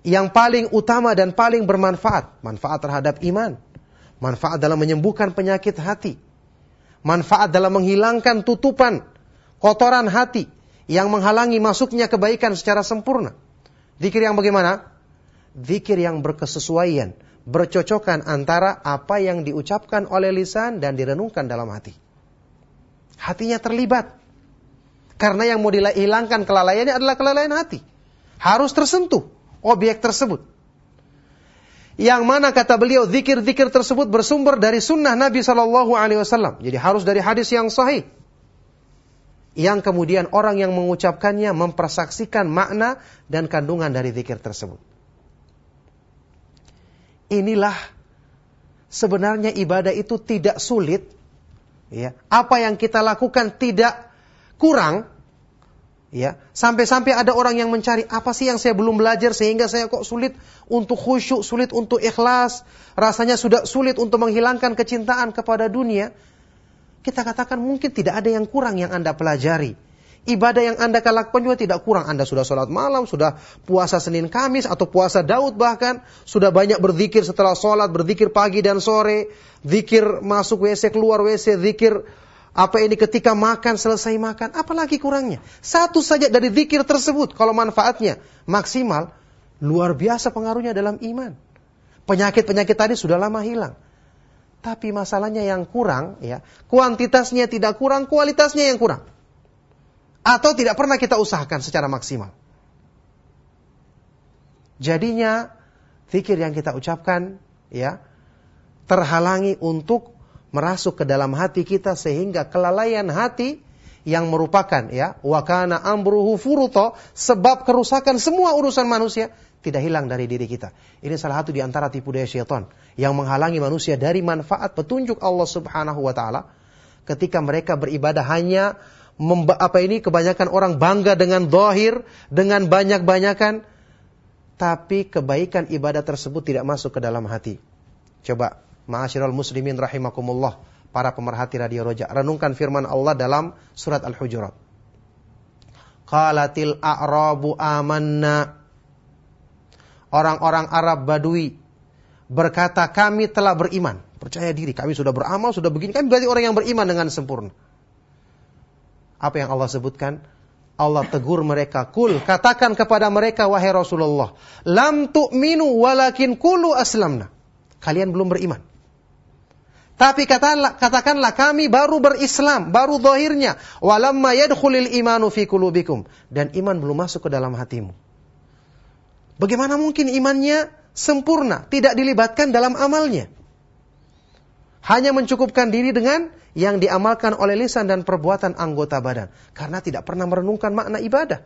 Yang paling utama dan paling bermanfaat. Manfaat terhadap iman. Manfaat dalam menyembuhkan penyakit hati. Manfaat dalam menghilangkan tutupan kotoran hati yang menghalangi masuknya kebaikan secara sempurna. Zikir yang bagaimana? Zikir yang berkesesuaian bercocokan antara apa yang diucapkan oleh lisan dan direnungkan dalam hati. Hatinya terlibat. Karena yang mau dihilangkan kelalaiannya adalah kelalaian hati. Harus tersentuh objek tersebut. Yang mana kata beliau zikir-zikir tersebut bersumber dari sunnah Nabi Shallallahu Alaihi Wasallam. Jadi harus dari hadis yang sahih. Yang kemudian orang yang mengucapkannya mempersaksikan makna dan kandungan dari zikir tersebut inilah sebenarnya ibadah itu tidak sulit. Ya, apa yang kita lakukan tidak kurang. Ya, sampai-sampai ada orang yang mencari apa sih yang saya belum belajar sehingga saya kok sulit untuk khusyuk, sulit untuk ikhlas, rasanya sudah sulit untuk menghilangkan kecintaan kepada dunia. Kita katakan mungkin tidak ada yang kurang yang Anda pelajari ibadah yang Anda lakukan juga tidak kurang. Anda sudah sholat malam, sudah puasa Senin Kamis, atau puasa Daud bahkan. Sudah banyak berzikir setelah sholat, berzikir pagi dan sore. Zikir masuk WC, keluar WC, zikir apa ini ketika makan, selesai makan. Apalagi kurangnya. Satu saja dari zikir tersebut, kalau manfaatnya maksimal, Luar biasa pengaruhnya dalam iman. Penyakit-penyakit tadi sudah lama hilang. Tapi masalahnya yang kurang, ya, kuantitasnya tidak kurang, kualitasnya yang kurang. Atau tidak pernah kita usahakan secara maksimal. Jadinya, fikir yang kita ucapkan, ya, terhalangi untuk merasuk ke dalam hati kita sehingga kelalaian hati yang merupakan ya wakana amruhu furuto sebab kerusakan semua urusan manusia tidak hilang dari diri kita. Ini salah satu di antara tipu daya syaitan yang menghalangi manusia dari manfaat petunjuk Allah Subhanahu wa taala ketika mereka beribadah hanya apa ini kebanyakan orang bangga dengan dohir, dengan banyak-banyakan tapi kebaikan ibadah tersebut tidak masuk ke dalam hati. Coba Ma'asyiral muslimin rahimakumullah, para pemerhati radio Roja, renungkan firman Allah dalam surat Al-Hujurat. Qalatil a'rabu amanna. Orang-orang Arab Badui berkata kami telah beriman. Percaya diri, kami sudah beramal, sudah begini. Kami berarti orang yang beriman dengan sempurna. Apa yang Allah sebutkan? Allah tegur mereka, kul katakan kepada mereka wahai Rasulullah, lam tu'minu walakin kulu aslamna. Kalian belum beriman. Tapi katakanlah, katakanlah kami baru berislam, baru zahirnya. Walamma yadkhulil imanu fi kulubikum. Dan iman belum masuk ke dalam hatimu. Bagaimana mungkin imannya sempurna, tidak dilibatkan dalam amalnya? Hanya mencukupkan diri dengan yang diamalkan oleh lisan dan perbuatan anggota badan. Karena tidak pernah merenungkan makna ibadah.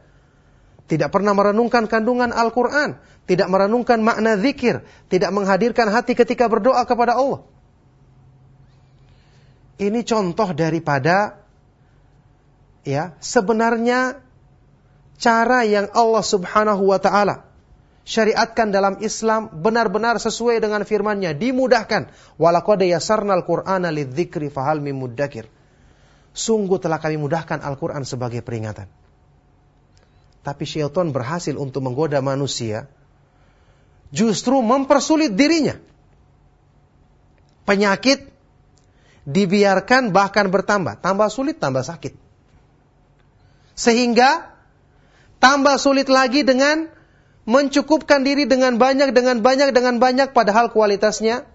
Tidak pernah merenungkan kandungan Al-Quran. Tidak merenungkan makna zikir. Tidak menghadirkan hati ketika berdoa kepada Allah. Ini contoh daripada ya, sebenarnya cara yang Allah Subhanahu wa taala syariatkan dalam Islam benar-benar sesuai dengan firman-Nya, dimudahkan. Walaqad yassarnal Qur'ana lidzikri fahal mim muddakir. Sungguh telah kami mudahkan Al-Qur'an sebagai peringatan. Tapi syaitan berhasil untuk menggoda manusia justru mempersulit dirinya. Penyakit dibiarkan bahkan bertambah, tambah sulit, tambah sakit. Sehingga tambah sulit lagi dengan mencukupkan diri dengan banyak, dengan banyak, dengan banyak, padahal kualitasnya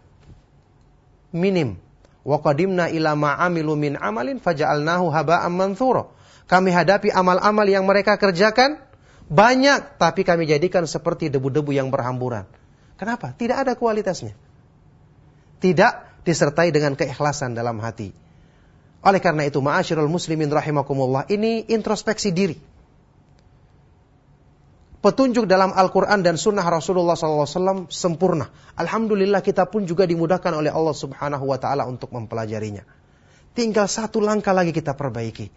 minim. Wa qadimna ila ma'amilu min amalin faja'alnahu haba'an manthura. Kami hadapi amal-amal yang mereka kerjakan banyak, tapi kami jadikan seperti debu-debu yang berhamburan. Kenapa? Tidak ada kualitasnya. Tidak disertai dengan keikhlasan dalam hati. Oleh karena itu, ma'asyiral muslimin rahimakumullah, ini introspeksi diri. Petunjuk dalam Al-Quran dan Sunnah Rasulullah SAW sempurna. Alhamdulillah kita pun juga dimudahkan oleh Allah Subhanahu Wa Taala untuk mempelajarinya. Tinggal satu langkah lagi kita perbaiki.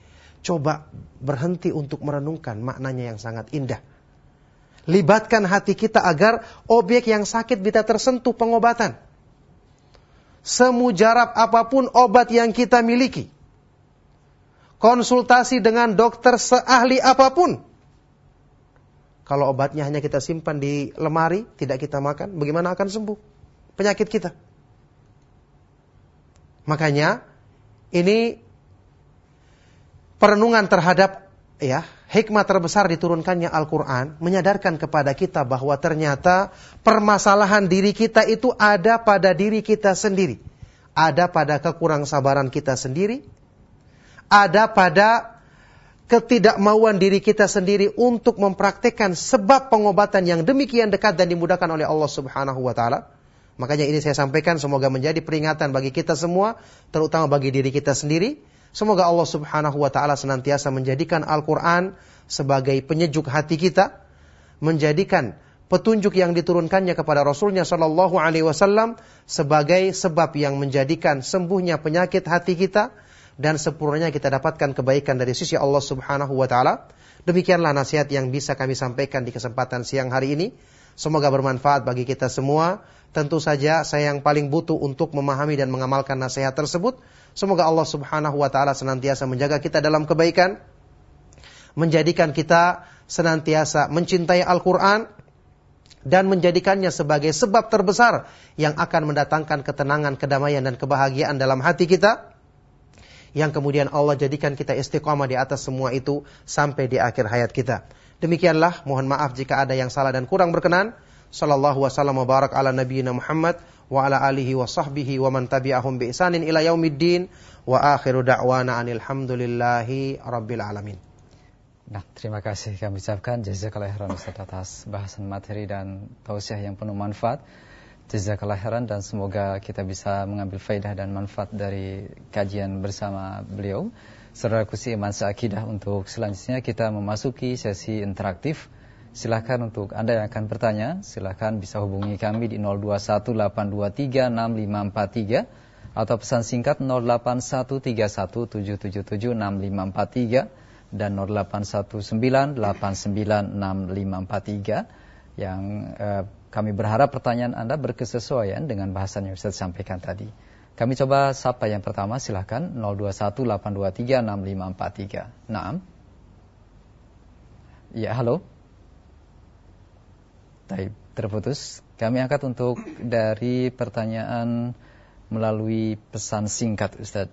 Coba berhenti untuk merenungkan maknanya yang sangat indah. Libatkan hati kita agar objek yang sakit bisa tersentuh pengobatan semujarab apa pun obat yang kita miliki. Konsultasi dengan dokter seahli apa pun. Kalau obatnya hanya kita simpan di lemari, tidak kita makan, bagaimana akan sembuh penyakit kita? Makanya ini perenungan terhadap ya hikmah terbesar diturunkannya Al-Quran menyadarkan kepada kita bahwa ternyata permasalahan diri kita itu ada pada diri kita sendiri. Ada pada kekurang sabaran kita sendiri. Ada pada ketidakmauan diri kita sendiri untuk mempraktekkan sebab pengobatan yang demikian dekat dan dimudahkan oleh Allah Subhanahu wa taala. Makanya ini saya sampaikan semoga menjadi peringatan bagi kita semua, terutama bagi diri kita sendiri Semoga Allah Subhanahu wa taala senantiasa menjadikan Al-Qur'an sebagai penyejuk hati kita, menjadikan petunjuk yang diturunkannya kepada Rasulnya Shallallahu Alaihi Wasallam sebagai sebab yang menjadikan sembuhnya penyakit hati kita dan sempurnanya kita dapatkan kebaikan dari sisi Allah Subhanahu Wa Taala. Demikianlah nasihat yang bisa kami sampaikan di kesempatan siang hari ini. Semoga bermanfaat bagi kita semua. Tentu saja saya yang paling butuh untuk memahami dan mengamalkan nasihat tersebut. Semoga Allah Subhanahu wa taala senantiasa menjaga kita dalam kebaikan, menjadikan kita senantiasa mencintai Al-Qur'an dan menjadikannya sebagai sebab terbesar yang akan mendatangkan ketenangan, kedamaian dan kebahagiaan dalam hati kita. Yang kemudian Allah jadikan kita istiqamah di atas semua itu sampai di akhir hayat kita. Demikianlah, mohon maaf jika ada yang salah dan kurang berkenan. Sallallahu wasallam wa barak ala nabiyyina Muhammad wa ala alihi wa sahbihi wa man tabi'ahum bi isanin ila yaumiddin wa akhiru da'wana anil hamdulillahi rabbil alamin. Nah, terima kasih kami ucapkan jazakallah khairan Ustaz atas bahasan materi dan tausiah yang penuh manfaat. Jazakallah khairan dan semoga kita bisa mengambil faidah dan manfaat dari kajian bersama beliau. Saudara Kusi Iman Seakidah untuk selanjutnya kita memasuki sesi interaktif. Silahkan untuk Anda yang akan bertanya, silahkan bisa hubungi kami di 0218236543 atau pesan singkat 081317776543 dan 0819896543 yang eh, kami berharap pertanyaan Anda berkesesuaian dengan bahasan yang Ustaz sampaikan tadi. Kami coba sapa yang pertama silahkan 0218236543. Naam. Ya, halo. Taib, terputus. Kami angkat untuk dari pertanyaan melalui pesan singkat Ustaz.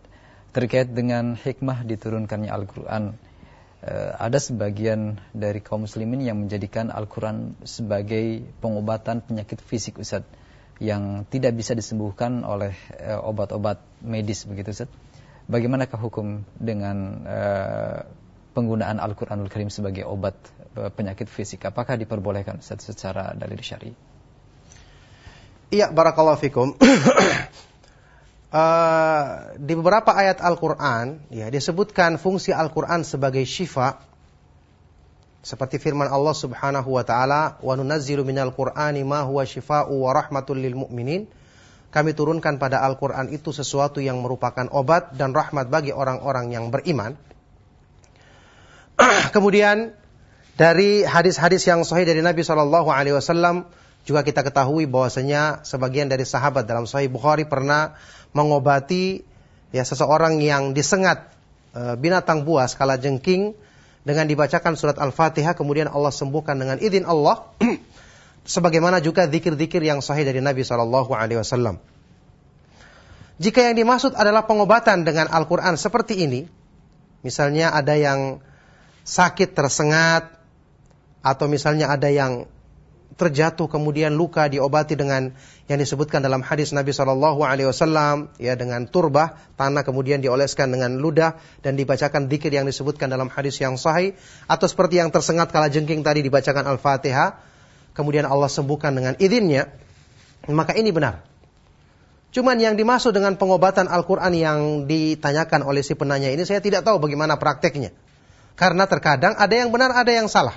Terkait dengan hikmah diturunkannya Al-Quran. Uh, ada sebagian dari kaum muslimin yang menjadikan Al-Quran sebagai pengobatan penyakit fisik Ustaz yang tidak bisa disembuhkan oleh uh, obat-obat medis begitu Ustaz. Bagaimanakah hukum dengan uh, penggunaan Al-Qur'anul Karim sebagai obat uh, penyakit fisik? Apakah diperbolehkan Ustaz secara dalil syar'i? Iya, barakallahu fikum. uh, di beberapa ayat Al-Qur'an ya disebutkan fungsi Al-Qur'an sebagai syifa seperti firman Allah Subhanahu wa taala, "Wa nunazzilu minal Qur'ani ma huwa syifaa'u wa rahmatul lil mu'minin." Kami turunkan pada Al-Qur'an itu sesuatu yang merupakan obat dan rahmat bagi orang-orang yang beriman. Kemudian dari hadis-hadis yang sahih dari Nabi Shallallahu alaihi wasallam juga kita ketahui bahwasanya sebagian dari sahabat dalam Sahih Bukhari pernah mengobati ya seseorang yang disengat e, binatang buas kala jengking dengan dibacakan surat Al-Fatihah kemudian Allah sembuhkan dengan izin Allah sebagaimana juga zikir-zikir yang sahih dari Nabi Shallallahu alaihi wasallam. Jika yang dimaksud adalah pengobatan dengan Al-Qur'an seperti ini, misalnya ada yang sakit tersengat atau misalnya ada yang terjatuh kemudian luka diobati dengan yang disebutkan dalam hadis Nabi Shallallahu Alaihi Wasallam ya dengan turbah tanah kemudian dioleskan dengan ludah dan dibacakan dikir yang disebutkan dalam hadis yang sahih atau seperti yang tersengat kala jengking tadi dibacakan al-fatihah kemudian Allah sembuhkan dengan izinnya maka ini benar. Cuman yang dimaksud dengan pengobatan Al-Quran yang ditanyakan oleh si penanya ini saya tidak tahu bagaimana prakteknya. Karena terkadang ada yang benar, ada yang salah.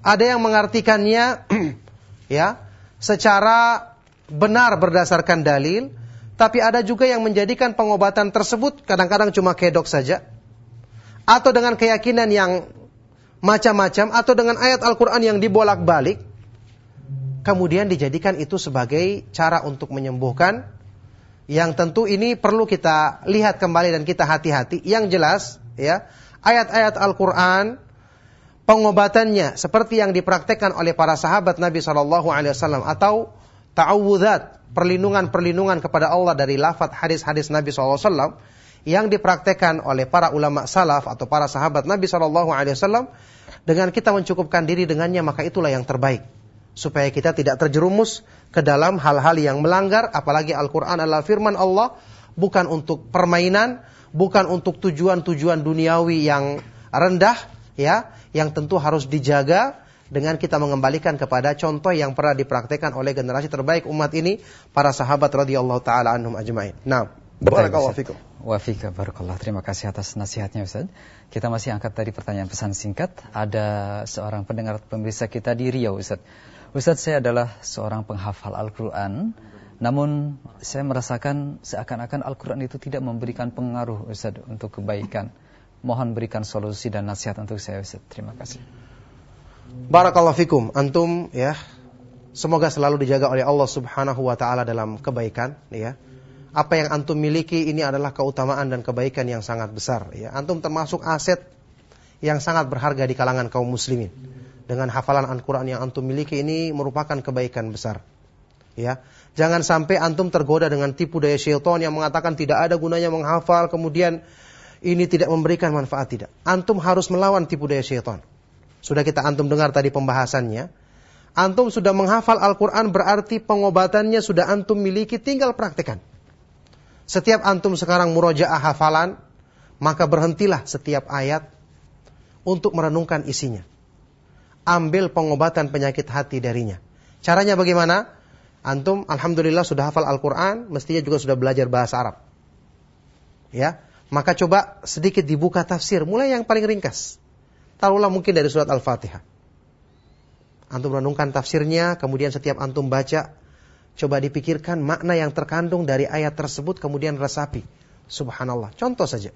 Ada yang mengartikannya ya secara benar berdasarkan dalil, tapi ada juga yang menjadikan pengobatan tersebut kadang-kadang cuma kedok saja. Atau dengan keyakinan yang macam-macam atau dengan ayat Al-Qur'an yang dibolak-balik kemudian dijadikan itu sebagai cara untuk menyembuhkan. Yang tentu ini perlu kita lihat kembali dan kita hati-hati. Yang jelas ya ayat-ayat Al-Qur'an pengobatannya seperti yang dipraktekkan oleh para sahabat Nabi Shallallahu Alaihi Wasallam atau ta'awudzat perlindungan-perlindungan kepada Allah dari lafadz hadis-hadis Nabi SAW yang dipraktekkan oleh para ulama salaf atau para sahabat Nabi Shallallahu Alaihi Wasallam dengan kita mencukupkan diri dengannya maka itulah yang terbaik. Supaya kita tidak terjerumus ke dalam hal-hal yang melanggar apalagi Al-Quran adalah firman Allah bukan untuk permainan bukan untuk tujuan-tujuan duniawi yang rendah ya yang tentu harus dijaga dengan kita mengembalikan kepada contoh yang pernah dipraktekkan oleh generasi terbaik umat ini para sahabat radhiyallahu taala anhum ajmain. Nah, barakallahu fikum. Wa fika barakallah. Terima kasih atas nasihatnya Ustaz. Kita masih angkat dari pertanyaan pesan singkat. Ada seorang pendengar pemirsa kita di Riau Ustaz. Ustaz saya adalah seorang penghafal Al-Qur'an. Namun saya merasakan seakan-akan Al-Quran itu tidak memberikan pengaruh Ustaz untuk kebaikan. Mohon berikan solusi dan nasihat untuk saya Ustaz. Terima kasih. Barakallahu fikum. Antum ya semoga selalu dijaga oleh Allah Subhanahu wa taala dalam kebaikan ya. Apa yang antum miliki ini adalah keutamaan dan kebaikan yang sangat besar ya. Antum termasuk aset yang sangat berharga di kalangan kaum muslimin. Dengan hafalan Al-Qur'an yang antum miliki ini merupakan kebaikan besar. Ya. Jangan sampai antum tergoda dengan tipu daya syaitan yang mengatakan tidak ada gunanya menghafal kemudian ini tidak memberikan manfaat tidak. Antum harus melawan tipu daya syaitan. Sudah kita antum dengar tadi pembahasannya. Antum sudah menghafal Al-Quran berarti pengobatannya sudah antum miliki, tinggal praktekan. Setiap antum sekarang murojaah hafalan, maka berhentilah setiap ayat untuk merenungkan isinya. Ambil pengobatan penyakit hati darinya. Caranya bagaimana? Antum alhamdulillah sudah hafal Al-Qur'an, mestinya juga sudah belajar bahasa Arab. Ya, maka coba sedikit dibuka tafsir, mulai yang paling ringkas. Taruhlah mungkin dari surat Al-Fatihah. Antum renungkan tafsirnya, kemudian setiap antum baca, coba dipikirkan makna yang terkandung dari ayat tersebut, kemudian resapi. Subhanallah. Contoh saja.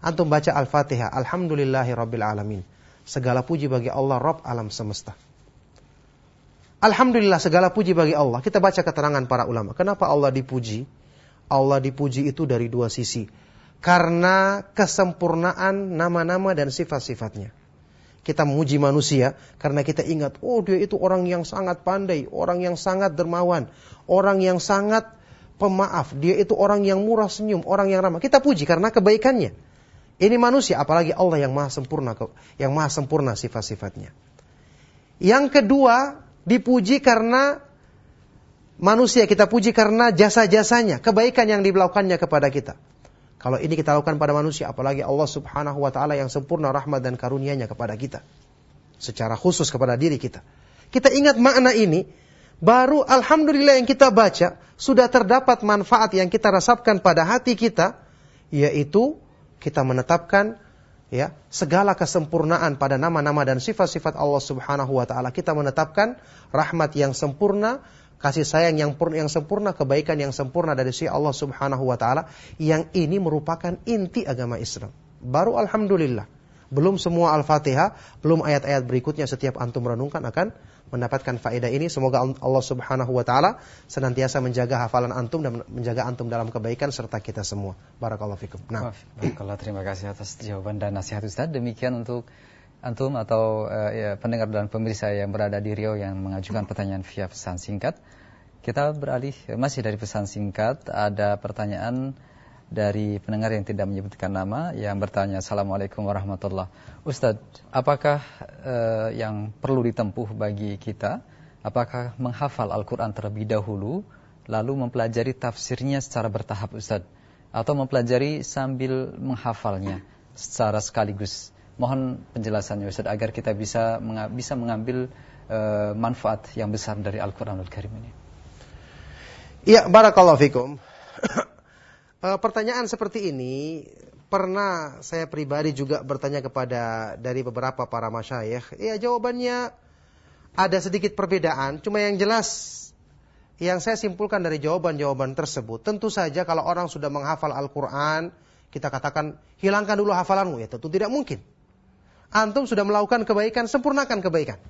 Antum baca Al-Fatihah, Alhamdulillahi Rabbil Alamin. Segala puji bagi Allah, Rabb alam semesta. Alhamdulillah segala puji bagi Allah. Kita baca keterangan para ulama. Kenapa Allah dipuji? Allah dipuji itu dari dua sisi. Karena kesempurnaan nama-nama dan sifat-sifatnya. Kita memuji manusia karena kita ingat, oh dia itu orang yang sangat pandai, orang yang sangat dermawan, orang yang sangat pemaaf, dia itu orang yang murah senyum, orang yang ramah. Kita puji karena kebaikannya. Ini manusia, apalagi Allah yang maha sempurna, yang maha sempurna sifat-sifatnya. Yang kedua, dipuji karena manusia, kita puji karena jasa-jasanya, kebaikan yang dilakukannya kepada kita. Kalau ini kita lakukan pada manusia, apalagi Allah subhanahu wa ta'ala yang sempurna rahmat dan karunia-Nya kepada kita. Secara khusus kepada diri kita. Kita ingat makna ini, baru Alhamdulillah yang kita baca, sudah terdapat manfaat yang kita rasapkan pada hati kita, yaitu kita menetapkan ya segala kesempurnaan pada nama-nama dan sifat-sifat Allah Subhanahu wa taala. Kita menetapkan rahmat yang sempurna, kasih sayang yang purna, yang sempurna, kebaikan yang sempurna dari si Allah Subhanahu wa taala yang ini merupakan inti agama Islam. Baru alhamdulillah. Belum semua Al-Fatihah, belum ayat-ayat berikutnya setiap antum renungkan akan mendapatkan faedah ini. Semoga Allah Subhanahu wa taala senantiasa menjaga hafalan antum dan menjaga antum dalam kebaikan serta kita semua. Barakallahu fikum. Nah, barakallahu terima kasih atas jawaban dan nasihat Ustaz. Demikian untuk antum atau uh, ya, pendengar dan pemirsa yang berada di Rio yang mengajukan pertanyaan via pesan singkat. Kita beralih masih dari pesan singkat ada pertanyaan dari pendengar yang tidak menyebutkan nama yang bertanya Assalamualaikum warahmatullah. Ustadz, apakah uh, yang perlu ditempuh bagi kita? Apakah menghafal Al-Quran terlebih dahulu lalu mempelajari tafsirnya secara bertahap Ustadz? Atau mempelajari sambil menghafalnya secara sekaligus? Mohon penjelasannya Ustadz agar kita bisa bisa mengambil uh, manfaat yang besar dari Al-Quranul Karim ini. Iya, barakallahu fikum E, pertanyaan seperti ini pernah saya pribadi juga bertanya kepada dari beberapa para masyayikh. Ya jawabannya ada sedikit perbedaan, cuma yang jelas yang saya simpulkan dari jawaban-jawaban tersebut, tentu saja kalau orang sudah menghafal Al-Quran, kita katakan hilangkan dulu hafalanmu, ya tentu tidak mungkin. Antum sudah melakukan kebaikan, sempurnakan kebaikan.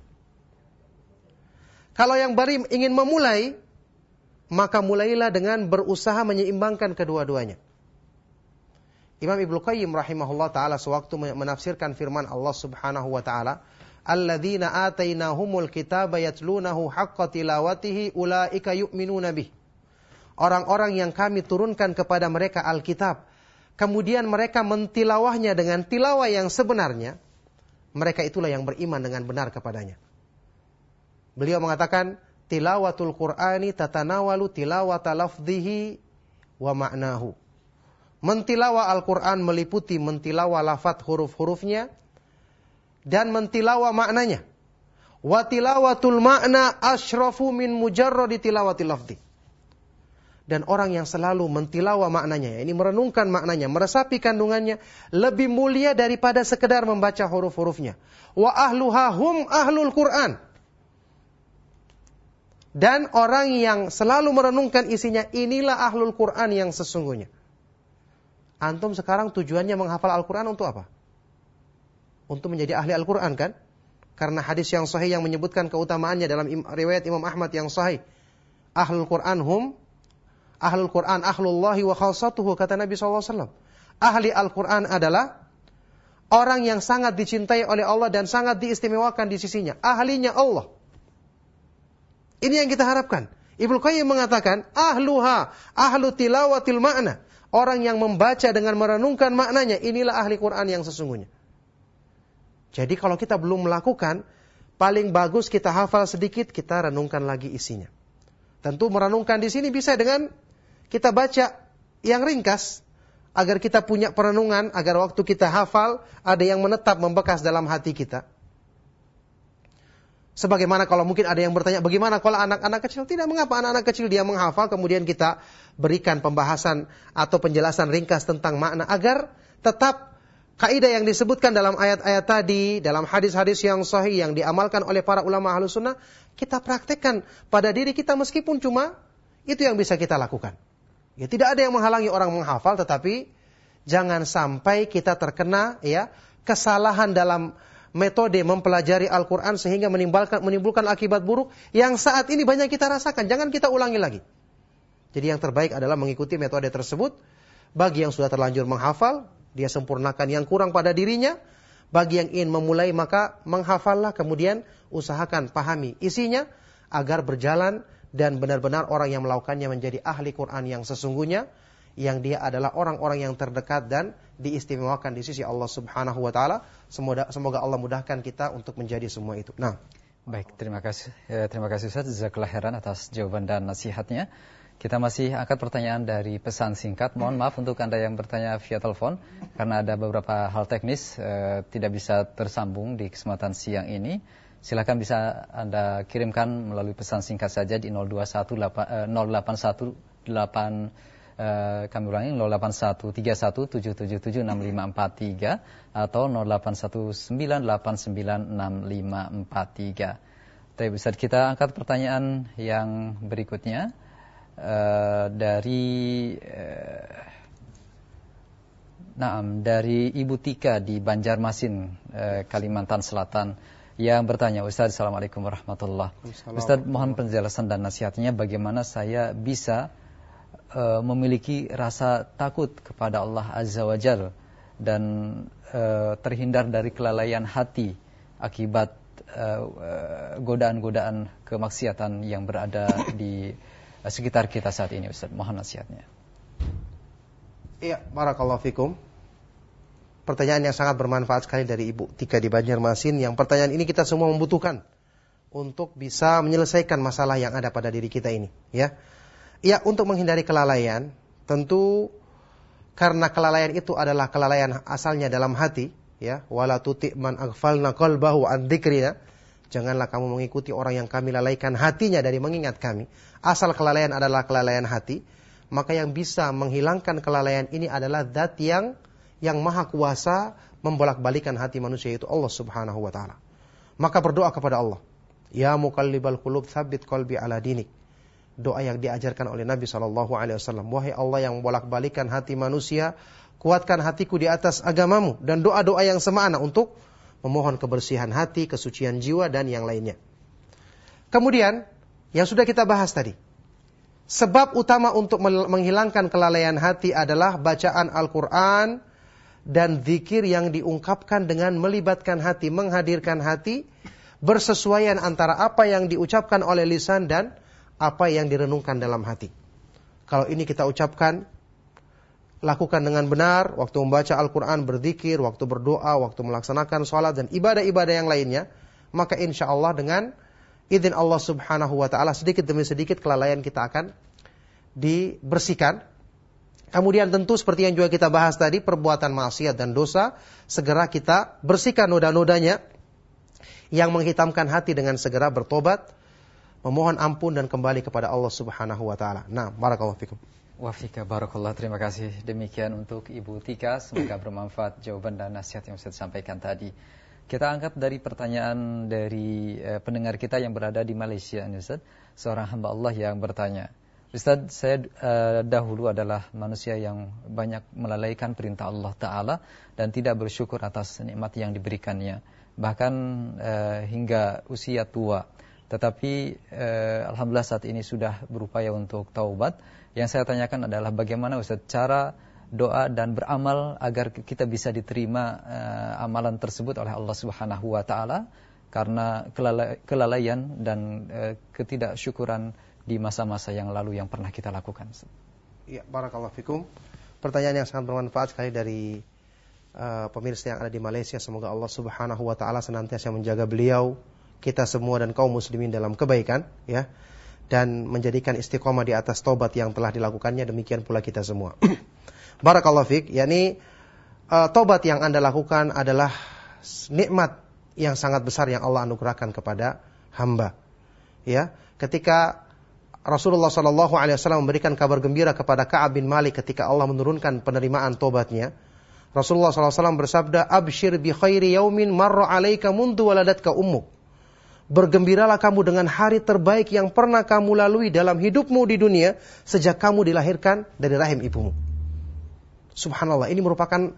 Kalau yang baru ingin memulai, maka mulailah dengan berusaha menyeimbangkan kedua-duanya. Imam Ibnu Qayyim rahimahullah taala sewaktu menafsirkan firman Allah Subhanahu wa taala, "Alladzina atainahumul kitaba yatlunahu haqqa tilawatihi ulaika yu'minuna bih." Orang-orang yang kami turunkan kepada mereka Alkitab, kemudian mereka mentilawahnya dengan tilawah yang sebenarnya, mereka itulah yang beriman dengan benar kepadanya. Beliau mengatakan, tilawatul Qur'ani tatanawalu tilawata lafdhihi wa ma'nahu. Mentilawa Al-Quran meliputi mentilawa lafat huruf-hurufnya dan mentilawa maknanya. Wa tilawatul makna asyrafu min mujarradi lafdhi. Dan orang yang selalu mentilawa maknanya, ini merenungkan maknanya, meresapi kandungannya, lebih mulia daripada sekedar membaca huruf-hurufnya. Wa ahluha hum ahlul Qur'an. Dan orang yang selalu merenungkan isinya, inilah ahlul Quran yang sesungguhnya. Antum sekarang tujuannya menghafal Al-Quran untuk apa? Untuk menjadi ahli Al-Quran kan? Karena hadis yang sahih yang menyebutkan keutamaannya dalam riwayat Imam Ahmad yang sahih. Ahlul Quran hum, ahlul Quran ahlullahi wa khasatuhu, kata Nabi SAW. Ahli Al-Quran adalah orang yang sangat dicintai oleh Allah dan sangat diistimewakan di sisinya. Ahlinya Allah. Ini yang kita harapkan. Ibnu Qayyim mengatakan, ahluha, ahlu tilawatil makna. Orang yang membaca dengan merenungkan maknanya, inilah ahli Quran yang sesungguhnya. Jadi kalau kita belum melakukan, paling bagus kita hafal sedikit, kita renungkan lagi isinya. Tentu merenungkan di sini bisa dengan kita baca yang ringkas agar kita punya perenungan, agar waktu kita hafal ada yang menetap membekas dalam hati kita. Sebagaimana kalau mungkin ada yang bertanya, bagaimana kalau anak-anak kecil? Tidak mengapa anak-anak kecil dia menghafal, kemudian kita berikan pembahasan atau penjelasan ringkas tentang makna agar tetap kaidah yang disebutkan dalam ayat-ayat tadi, dalam hadis-hadis yang sahih yang diamalkan oleh para ulama ahlu sunnah, kita praktekkan pada diri kita meskipun cuma itu yang bisa kita lakukan. Ya tidak ada yang menghalangi orang menghafal, tetapi jangan sampai kita terkena ya kesalahan dalam metode mempelajari Al-Quran sehingga menimbulkan, menimbulkan akibat buruk yang saat ini banyak kita rasakan. Jangan kita ulangi lagi. Jadi yang terbaik adalah mengikuti metode tersebut. Bagi yang sudah terlanjur menghafal, dia sempurnakan yang kurang pada dirinya. Bagi yang ingin memulai maka menghafallah kemudian usahakan pahami isinya agar berjalan dan benar-benar orang yang melakukannya menjadi ahli Quran yang sesungguhnya yang dia adalah orang-orang yang terdekat dan diistimewakan di sisi Allah Subhanahu wa taala. Semoga semoga Allah mudahkan kita untuk menjadi semua itu. Nah, baik, terima kasih. Ya, terima kasih Ustaz Jazakallah khairan atas jawaban dan nasihatnya. Kita masih angkat pertanyaan dari pesan singkat. Mohon maaf untuk Anda yang bertanya via telepon karena ada beberapa hal teknis eh, tidak bisa tersambung di kesempatan siang ini. Silakan bisa Anda kirimkan melalui pesan singkat saja di 021 0818 Uh, kami ulangi 081317776543 atau 0819896543. Tapi bisa kita angkat pertanyaan yang berikutnya uh, dari uh, Nah, dari Ibu Tika di Banjarmasin, uh, Kalimantan Selatan yang bertanya, Ustaz, Assalamualaikum warahmatullahi wabarakatuh. Ustaz, mohon penjelasan dan nasihatnya bagaimana saya bisa uh, memiliki rasa takut kepada Allah Azza wa Jal dan uh, terhindar dari kelalaian hati akibat godaan-godaan uh, kemaksiatan yang berada di sekitar kita saat ini Ustaz. Mohon nasihatnya. Iya, barakallahu fikum. Pertanyaan yang sangat bermanfaat sekali dari Ibu Tika di Banjarmasin. Yang pertanyaan ini kita semua membutuhkan untuk bisa menyelesaikan masalah yang ada pada diri kita ini, ya. Ya, untuk menghindari kelalaian, tentu karena kelalaian itu adalah kelalaian asalnya dalam hati, ya, wala tuti man aghfalna qalbahu an dzikrina. Janganlah kamu mengikuti orang yang kami lalaikan hatinya dari mengingat kami. Asal kelalaian adalah kelalaian hati, maka yang bisa menghilangkan kelalaian ini adalah zat yang yang maha kuasa membolak-balikan hati manusia itu Allah Subhanahu wa taala. Maka berdoa kepada Allah. Ya muqallibal qulub tsabbit qalbi ala dinik doa yang diajarkan oleh Nabi Shallallahu Alaihi Wasallam. Wahai Allah yang bolak-balikan hati manusia, kuatkan hatiku di atas agamamu dan doa-doa yang semakna untuk memohon kebersihan hati, kesucian jiwa dan yang lainnya. Kemudian yang sudah kita bahas tadi, sebab utama untuk menghilangkan kelalaian hati adalah bacaan Al-Quran dan zikir yang diungkapkan dengan melibatkan hati, menghadirkan hati, bersesuaian antara apa yang diucapkan oleh lisan dan apa yang direnungkan dalam hati. Kalau ini kita ucapkan, lakukan dengan benar, waktu membaca Al-Quran, berzikir, waktu berdoa, waktu melaksanakan sholat dan ibadah-ibadah yang lainnya, maka insya Allah dengan izin Allah subhanahu wa ta'ala sedikit demi sedikit kelalaian kita akan dibersihkan. Kemudian tentu seperti yang juga kita bahas tadi, perbuatan maksiat dan dosa, segera kita bersihkan noda-nodanya yang menghitamkan hati dengan segera bertobat, memohon ampun dan kembali kepada Allah Subhanahu wa taala. Nah, barakallahu fikum. Wafika barakallah terima kasih demikian untuk Ibu Tika semoga bermanfaat jawaban dan nasihat yang saya sampaikan tadi. Kita angkat dari pertanyaan dari eh, pendengar kita yang berada di Malaysia Ustaz, seorang hamba Allah yang bertanya, Ustaz, saya eh, dahulu adalah manusia yang banyak melalaikan perintah Allah Ta'ala dan tidak bersyukur atas nikmat yang diberikannya. Bahkan eh, hingga usia tua. Tetapi eh, alhamdulillah saat ini sudah berupaya untuk taubat. Yang saya tanyakan adalah bagaimana Ustaz cara doa dan beramal agar kita bisa diterima eh, amalan tersebut oleh Allah Subhanahu wa taala karena kelalaian dan eh, ketidaksyukuran di masa-masa yang lalu yang pernah kita lakukan. Ya, barakallahu fikum. Pertanyaan yang sangat bermanfaat sekali dari uh, pemirsa yang ada di Malaysia semoga Allah Subhanahu wa taala senantiasa menjaga beliau, kita semua dan kaum muslimin dalam kebaikan ya dan menjadikan istiqomah di atas tobat yang telah dilakukannya demikian pula kita semua. Barakallahu fiik, yakni uh, tobat yang Anda lakukan adalah nikmat yang sangat besar yang Allah anugerahkan kepada hamba. Ya, ketika Rasulullah Shallallahu Alaihi Wasallam memberikan kabar gembira kepada Kaab bin Malik ketika Allah menurunkan penerimaan tobatnya. Rasulullah SAW bersabda, Abshir bi khairi yaumin marra alaika mundu waladatka ummuk. Bergembiralah kamu dengan hari terbaik yang pernah kamu lalui dalam hidupmu di dunia sejak kamu dilahirkan dari rahim ibumu. Subhanallah, ini merupakan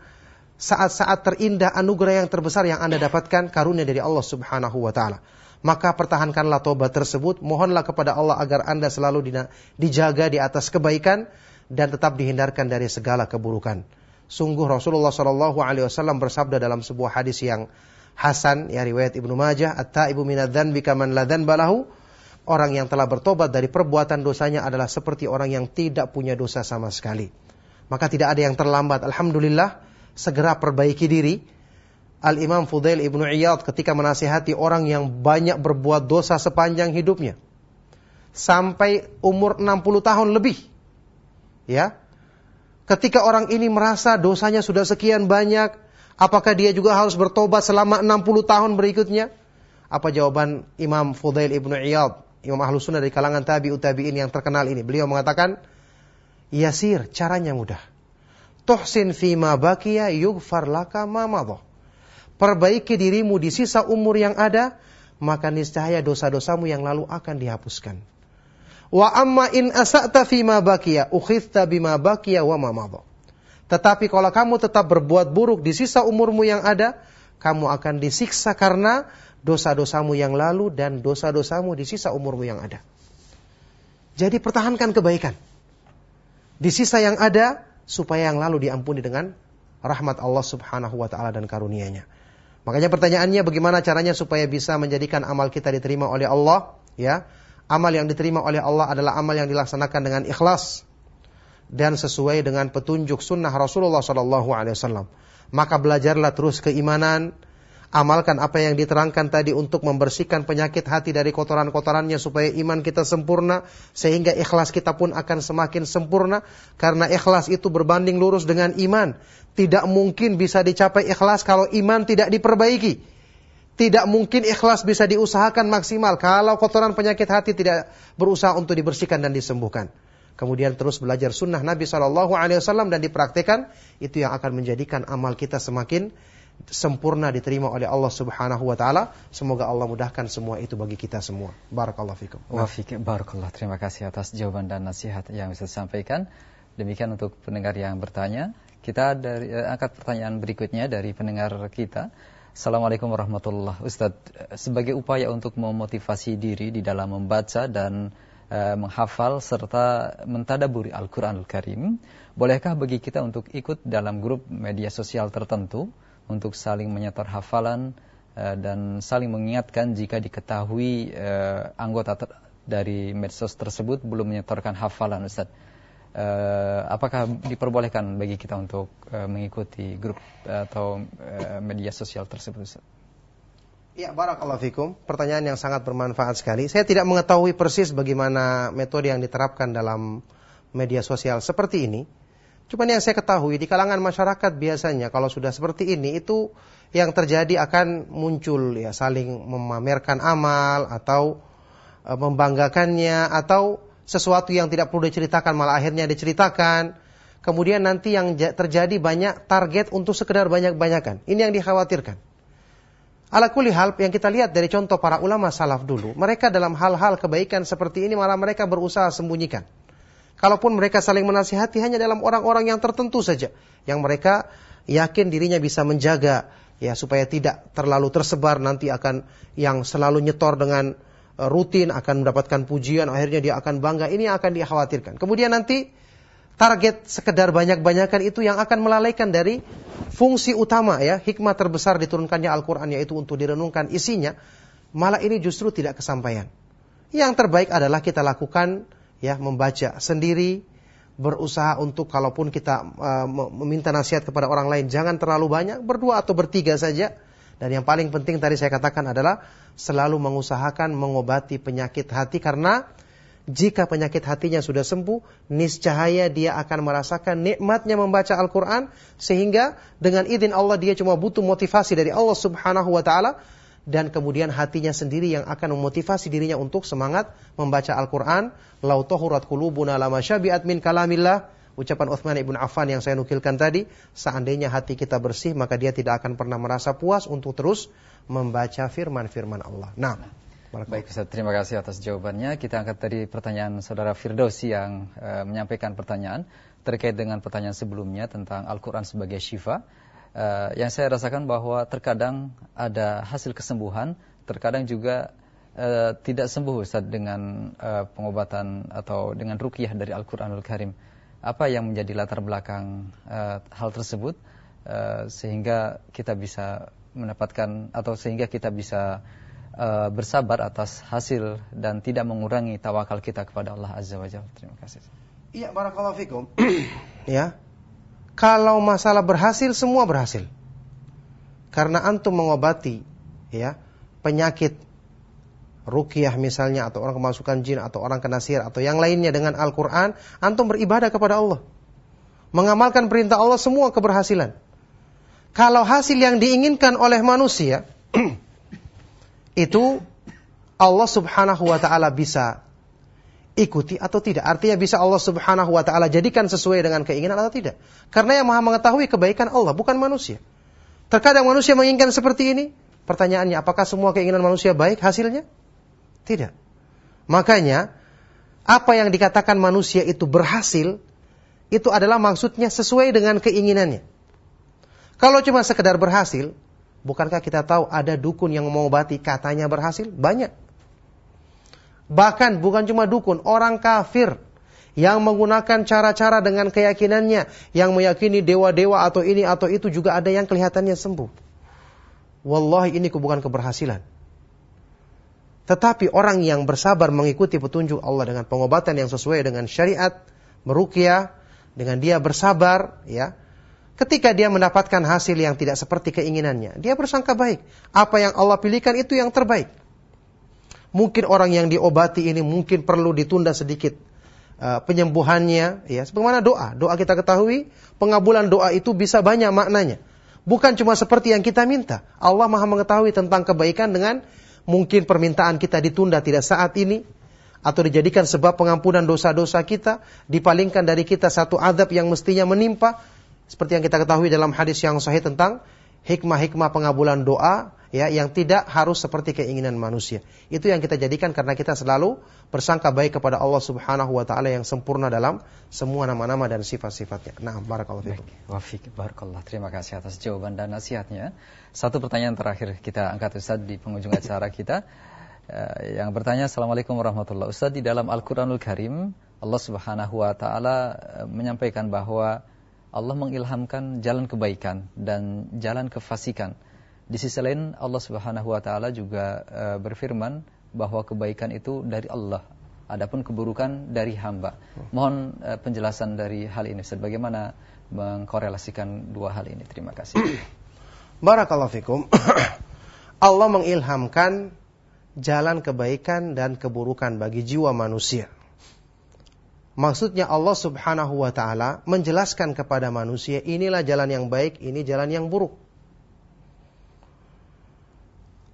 saat-saat terindah anugerah yang terbesar yang Anda dapatkan karunia dari Allah Subhanahu wa taala maka pertahankanlah tobat tersebut. Mohonlah kepada Allah agar Anda selalu dijaga di atas kebaikan dan tetap dihindarkan dari segala keburukan. Sungguh Rasulullah Shallallahu Alaihi Wasallam bersabda dalam sebuah hadis yang Hasan, ya riwayat Ibnu Majah, At-taibu minadzan bikaman ladan balahu. Orang yang telah bertobat dari perbuatan dosanya adalah seperti orang yang tidak punya dosa sama sekali. Maka tidak ada yang terlambat. Alhamdulillah, segera perbaiki diri Al-Imam Fudail Ibnu Iyad ketika menasihati orang yang banyak berbuat dosa sepanjang hidupnya. Sampai umur 60 tahun lebih. Ya. Ketika orang ini merasa dosanya sudah sekian banyak, apakah dia juga harus bertobat selama 60 tahun berikutnya? Apa jawaban Imam Fudail Ibnu Iyad, Imam Ahlus Sunnah dari kalangan tabi'ut tabi'in yang terkenal ini? Beliau mengatakan, Yasir, caranya mudah. Tuhsin fima bakiya yughfar laka ma perbaiki dirimu di sisa umur yang ada, maka niscaya dosa-dosamu yang lalu akan dihapuskan. Wa amma in asa'ta ma baqiya ukhidta bima baqiya wa ma. Tetapi kalau kamu tetap berbuat buruk di sisa umurmu yang ada, kamu akan disiksa karena dosa-dosamu yang lalu dan dosa-dosamu di sisa umurmu yang ada. Jadi pertahankan kebaikan. Di sisa yang ada supaya yang lalu diampuni dengan rahmat Allah Subhanahu wa taala dan karunia-Nya. Makanya pertanyaannya bagaimana caranya supaya bisa menjadikan amal kita diterima oleh Allah, ya. Amal yang diterima oleh Allah adalah amal yang dilaksanakan dengan ikhlas dan sesuai dengan petunjuk sunnah Rasulullah Sallallahu Alaihi Wasallam. Maka belajarlah terus keimanan, amalkan apa yang diterangkan tadi untuk membersihkan penyakit hati dari kotoran-kotorannya supaya iman kita sempurna sehingga ikhlas kita pun akan semakin sempurna karena ikhlas itu berbanding lurus dengan iman. Tidak mungkin bisa dicapai ikhlas kalau iman tidak diperbaiki. Tidak mungkin ikhlas bisa diusahakan maksimal kalau kotoran penyakit hati tidak berusaha untuk dibersihkan dan disembuhkan. Kemudian terus belajar sunnah Nabi Shallallahu Alaihi Wasallam dan dipraktikkan itu yang akan menjadikan amal kita semakin sempurna diterima oleh Allah Subhanahu wa taala. Semoga Allah mudahkan semua itu bagi kita semua. Barakallahu fikum. Wa barakallah. Terima kasih atas jawaban dan nasihat yang bisa disampaikan. Demikian untuk pendengar yang bertanya. Kita dari, uh, angkat pertanyaan berikutnya dari pendengar kita. Assalamualaikum warahmatullahi Ustaz, sebagai upaya untuk memotivasi diri di dalam membaca dan uh, menghafal serta mentadaburi Al-Quranul Al Karim, bolehkah bagi kita untuk ikut dalam grup media sosial tertentu untuk saling menyetor hafalan uh, dan saling mengingatkan jika diketahui uh, anggota dari medsos tersebut belum menyetorkan hafalan Ustaz? uh, apakah diperbolehkan bagi kita untuk mengikuti grup atau media sosial tersebut? Ya, barakallahu fikum. Pertanyaan yang sangat bermanfaat sekali. Saya tidak mengetahui persis bagaimana metode yang diterapkan dalam media sosial seperti ini. Cuma yang saya ketahui di kalangan masyarakat biasanya kalau sudah seperti ini itu yang terjadi akan muncul ya saling memamerkan amal atau e, membanggakannya atau sesuatu yang tidak perlu diceritakan malah akhirnya diceritakan. Kemudian nanti yang terjadi banyak target untuk sekedar banyak-banyakan. Ini yang dikhawatirkan. Ala kuli hal yang kita lihat dari contoh para ulama salaf dulu, mereka dalam hal-hal kebaikan seperti ini malah mereka berusaha sembunyikan. Kalaupun mereka saling menasihati hanya dalam orang-orang yang tertentu saja, yang mereka yakin dirinya bisa menjaga ya supaya tidak terlalu tersebar nanti akan yang selalu nyetor dengan Eh, rutin akan mendapatkan pujian, akhirnya dia akan bangga. Ini akan dikhawatirkan. Kemudian nanti target sekedar banyak-banyakan itu yang akan melalaikan dari fungsi utama ya, hikmah terbesar diturunkannya Al-Qur'an yaitu untuk direnungkan isinya, malah ini justru tidak kesampaian. Yang terbaik adalah kita lakukan ya membaca sendiri, berusaha untuk kalaupun kita uh, meminta nasihat kepada orang lain jangan terlalu banyak, berdua atau bertiga saja. Dan yang paling penting tadi saya katakan adalah selalu mengusahakan mengobati penyakit hati karena jika penyakit hatinya sudah sembuh, niscaya dia akan merasakan nikmatnya membaca Al-Quran, sehingga dengan izin Allah dia cuma butuh motivasi dari Allah Subhanahu wa Ta'ala, dan kemudian hatinya sendiri yang akan memotivasi dirinya untuk semangat membaca Al-Quran. Lau tohurat kulubuna lama syabiat min kalamillah. Ucapan Uthman ibn Affan yang saya nukilkan tadi. Seandainya hati kita bersih, maka dia tidak akan pernah merasa puas untuk terus membaca firman-firman Allah. Nah, Baik Ustaz, terima kasih atas jawabannya. Kita angkat tadi pertanyaan saudara Firdausi yang e, menyampaikan pertanyaan terkait dengan pertanyaan sebelumnya tentang Al-Quran sebagai syifa uh, yang saya rasakan bahwa terkadang ada hasil kesembuhan, terkadang juga uh, tidak sembuh Ustaz dengan uh, pengobatan atau dengan rukyah dari Al-Qur'anul Karim. Apa yang menjadi latar belakang uh, hal tersebut uh, sehingga kita bisa mendapatkan atau sehingga kita bisa uh, bersabar atas hasil dan tidak mengurangi tawakal kita kepada Allah Azza wa Jalla. Terima kasih. Iya, barakallahu fikum. ya. Kalau masalah berhasil, semua berhasil. Karena antum mengobati ya penyakit rukyah misalnya atau orang kemasukan jin atau orang kena sihir atau yang lainnya dengan Al-Qur'an, antum beribadah kepada Allah. Mengamalkan perintah Allah semua keberhasilan. Kalau hasil yang diinginkan oleh manusia itu Allah Subhanahu wa taala bisa ikuti atau tidak. Artinya bisa Allah Subhanahu wa taala jadikan sesuai dengan keinginan atau tidak. Karena yang Maha mengetahui kebaikan Allah bukan manusia. Terkadang manusia menginginkan seperti ini. Pertanyaannya, apakah semua keinginan manusia baik hasilnya? Tidak. Makanya apa yang dikatakan manusia itu berhasil itu adalah maksudnya sesuai dengan keinginannya. Kalau cuma sekedar berhasil, bukankah kita tahu ada dukun yang mengobati katanya berhasil? Banyak. Bahkan bukan cuma dukun, orang kafir yang menggunakan cara-cara dengan keyakinannya, yang meyakini dewa-dewa atau ini atau itu juga ada yang kelihatannya sembuh. Wallahi ini bukan keberhasilan. Tetapi orang yang bersabar mengikuti petunjuk Allah dengan pengobatan yang sesuai dengan syariat, merukyah, dengan dia bersabar, ya, ketika dia mendapatkan hasil yang tidak seperti keinginannya, dia bersangka baik. Apa yang Allah pilihkan itu yang terbaik. Mungkin orang yang diobati ini mungkin perlu ditunda sedikit uh, penyembuhannya, ya. Sebagaimana doa, doa kita ketahui pengabulan doa itu bisa banyak maknanya. Bukan cuma seperti yang kita minta. Allah Maha mengetahui tentang kebaikan dengan mungkin permintaan kita ditunda tidak saat ini atau dijadikan sebab pengampunan dosa-dosa kita, dipalingkan dari kita satu adab yang mestinya menimpa seperti yang kita ketahui dalam hadis yang sahih tentang hikmah-hikmah pengabulan doa ya yang tidak harus seperti keinginan manusia. Itu yang kita jadikan karena kita selalu bersangka baik kepada Allah Subhanahu wa taala yang sempurna dalam semua nama-nama dan sifat-sifatnya. Nah, barakallahu fiikum. Wafik barakallah. Terima kasih atas jawaban dan nasihatnya. Satu pertanyaan terakhir kita angkat Ustaz di penghujung acara kita. Eh, yang bertanya Assalamualaikum warahmatullahi Ustaz di dalam Al-Qur'anul Karim Allah Subhanahu wa taala eh, menyampaikan bahwa Allah mengilhamkan jalan kebaikan dan jalan kefasikan. Di sisi lain Allah Subhanahu wa taala juga uh, berfirman bahwa kebaikan itu dari Allah. Adapun keburukan dari hamba. Mohon uh, penjelasan dari hal ini Ustaz. Bagaimana mengkorelasikan dua hal ini? Terima kasih. Barakallahu fikum. Allah mengilhamkan jalan kebaikan dan keburukan bagi jiwa manusia. Maksudnya Allah subhanahu wa ta'ala menjelaskan kepada manusia inilah jalan yang baik, ini jalan yang buruk.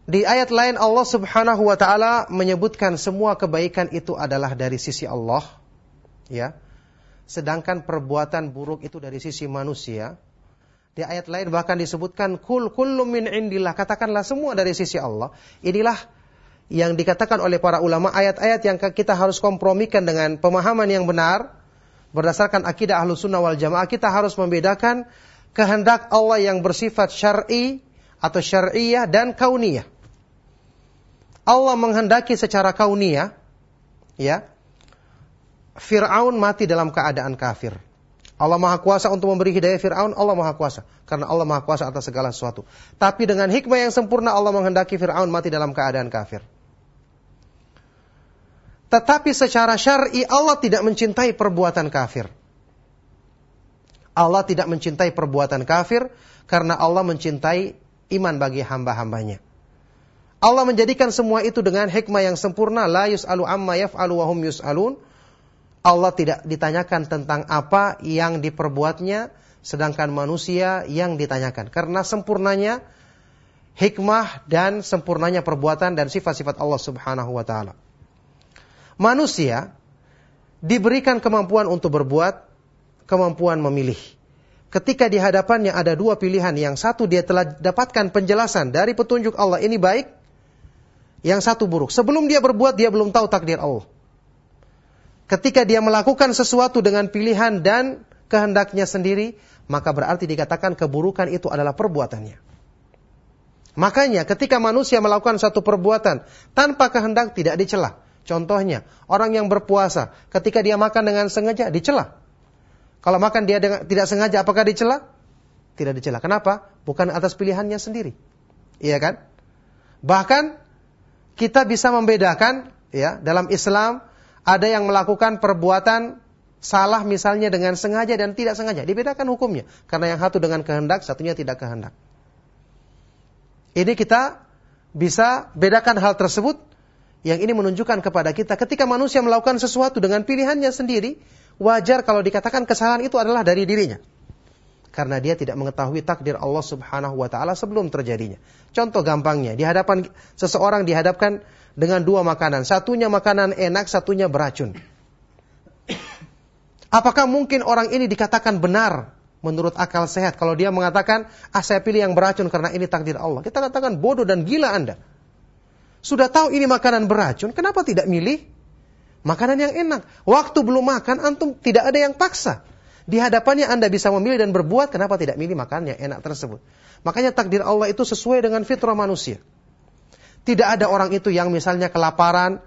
Di ayat lain Allah subhanahu wa ta'ala menyebutkan semua kebaikan itu adalah dari sisi Allah. ya. Sedangkan perbuatan buruk itu dari sisi manusia. Di ayat lain bahkan disebutkan kul kullu min indillah. Katakanlah semua dari sisi Allah. Inilah yang dikatakan oleh para ulama ayat-ayat yang kita harus kompromikan dengan pemahaman yang benar berdasarkan akidah ahlu sunnah wal jamaah kita harus membedakan kehendak Allah yang bersifat syar'i atau syar'iyah dan kauniyah. Allah menghendaki secara kauniyah ya Fir'aun mati dalam keadaan kafir. Allah Maha Kuasa untuk memberi hidayah Fir'aun, Allah Maha Kuasa. Karena Allah Maha Kuasa atas segala sesuatu. Tapi dengan hikmah yang sempurna Allah menghendaki Fir'aun mati dalam keadaan kafir. Tetapi secara syar'i Allah tidak mencintai perbuatan kafir. Allah tidak mencintai perbuatan kafir karena Allah mencintai iman bagi hamba-hambanya. Allah menjadikan semua itu dengan hikmah yang sempurna. La yus'alu amma yaf'alu wa hum yus'alun. Allah tidak ditanyakan tentang apa yang diperbuatnya, sedangkan manusia yang ditanyakan. Karena sempurnanya hikmah dan sempurnanya perbuatan dan sifat-sifat Allah Subhanahu wa taala. Manusia diberikan kemampuan untuk berbuat, kemampuan memilih. Ketika di hadapannya ada dua pilihan, yang satu dia telah dapatkan penjelasan dari petunjuk Allah ini baik, yang satu buruk. Sebelum dia berbuat dia belum tahu takdir Allah. Ketika dia melakukan sesuatu dengan pilihan dan kehendaknya sendiri, maka berarti dikatakan keburukan itu adalah perbuatannya. Makanya ketika manusia melakukan satu perbuatan tanpa kehendak tidak dicela. Contohnya, orang yang berpuasa ketika dia makan dengan sengaja dicela. Kalau makan dia dengan, tidak sengaja, apakah dicela? Tidak dicela. Kenapa? Bukan atas pilihannya sendiri. Iya kan? Bahkan kita bisa membedakan ya dalam Islam ada yang melakukan perbuatan salah misalnya dengan sengaja dan tidak sengaja. Dibedakan hukumnya. Karena yang satu dengan kehendak, satunya tidak kehendak. Ini kita bisa bedakan hal tersebut yang ini menunjukkan kepada kita ketika manusia melakukan sesuatu dengan pilihannya sendiri, wajar kalau dikatakan kesalahan itu adalah dari dirinya. Karena dia tidak mengetahui takdir Allah Subhanahu wa taala sebelum terjadinya. Contoh gampangnya, di hadapan seseorang dihadapkan dengan dua makanan, satunya makanan enak, satunya beracun. Apakah mungkin orang ini dikatakan benar menurut akal sehat kalau dia mengatakan, "Ah, saya pilih yang beracun karena ini takdir Allah." Kita katakan bodoh dan gila Anda. Sudah tahu ini makanan beracun, kenapa tidak milih Makanan yang enak. Waktu belum makan, antum tidak ada yang paksa. Di hadapannya Anda bisa memilih dan berbuat, kenapa tidak milih makanan yang enak tersebut? Makanya takdir Allah itu sesuai dengan fitrah manusia. Tidak ada orang itu yang misalnya kelaparan,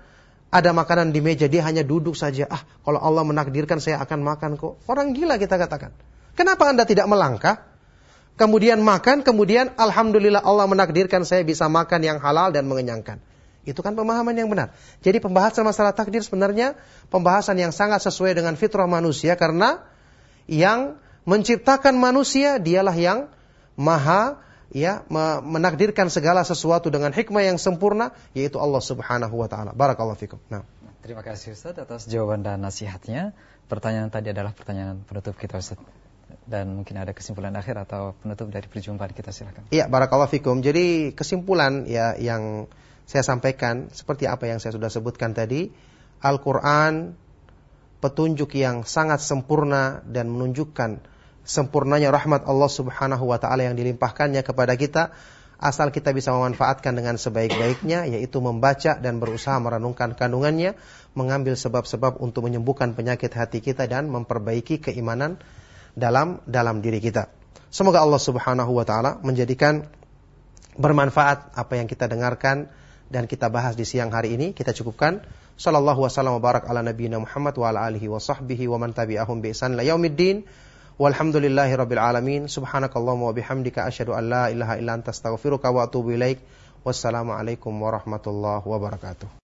ada makanan di meja, dia hanya duduk saja. Ah, kalau Allah menakdirkan saya akan makan kok. Orang gila kita katakan. Kenapa Anda tidak melangkah? Kemudian makan, kemudian Alhamdulillah Allah menakdirkan saya bisa makan yang halal dan mengenyangkan. Itu kan pemahaman yang benar. Jadi pembahasan masalah takdir sebenarnya pembahasan yang sangat sesuai dengan fitrah manusia karena yang menciptakan manusia dialah yang maha ya menakdirkan segala sesuatu dengan hikmah yang sempurna yaitu Allah Subhanahu wa taala. Barakallahu fikum. Nah. Terima kasih Ustaz atas jawaban dan nasihatnya. Pertanyaan tadi adalah pertanyaan penutup kita Ustaz. Dan mungkin ada kesimpulan akhir atau penutup dari perjumpaan kita silakan. Iya, barakallahu fikum. Jadi kesimpulan ya yang saya sampaikan seperti apa yang saya sudah sebutkan tadi, Al-Qur'an petunjuk yang sangat sempurna dan menunjukkan sempurnanya rahmat Allah Subhanahu wa taala yang dilimpahkannya kepada kita asal kita bisa memanfaatkan dengan sebaik-baiknya yaitu membaca dan berusaha merenungkan kandungannya, mengambil sebab-sebab untuk menyembuhkan penyakit hati kita dan memperbaiki keimanan dalam dalam diri kita. Semoga Allah Subhanahu wa taala menjadikan bermanfaat apa yang kita dengarkan dan kita bahas di siang hari ini. Kita cukupkan. Sallallahu wasallam wa barak ala nabiyina Muhammad wa ala alihi wa sahbihi wa man tabi'ahum bi ihsan la yaumiddin. Walhamdulillahi rabbil alamin. Subhanakallahumma wa bihamdika asyhadu an la ilaha illa anta astaghfiruka wa atubu ilaik. Wassalamualaikum warahmatullahi wabarakatuh.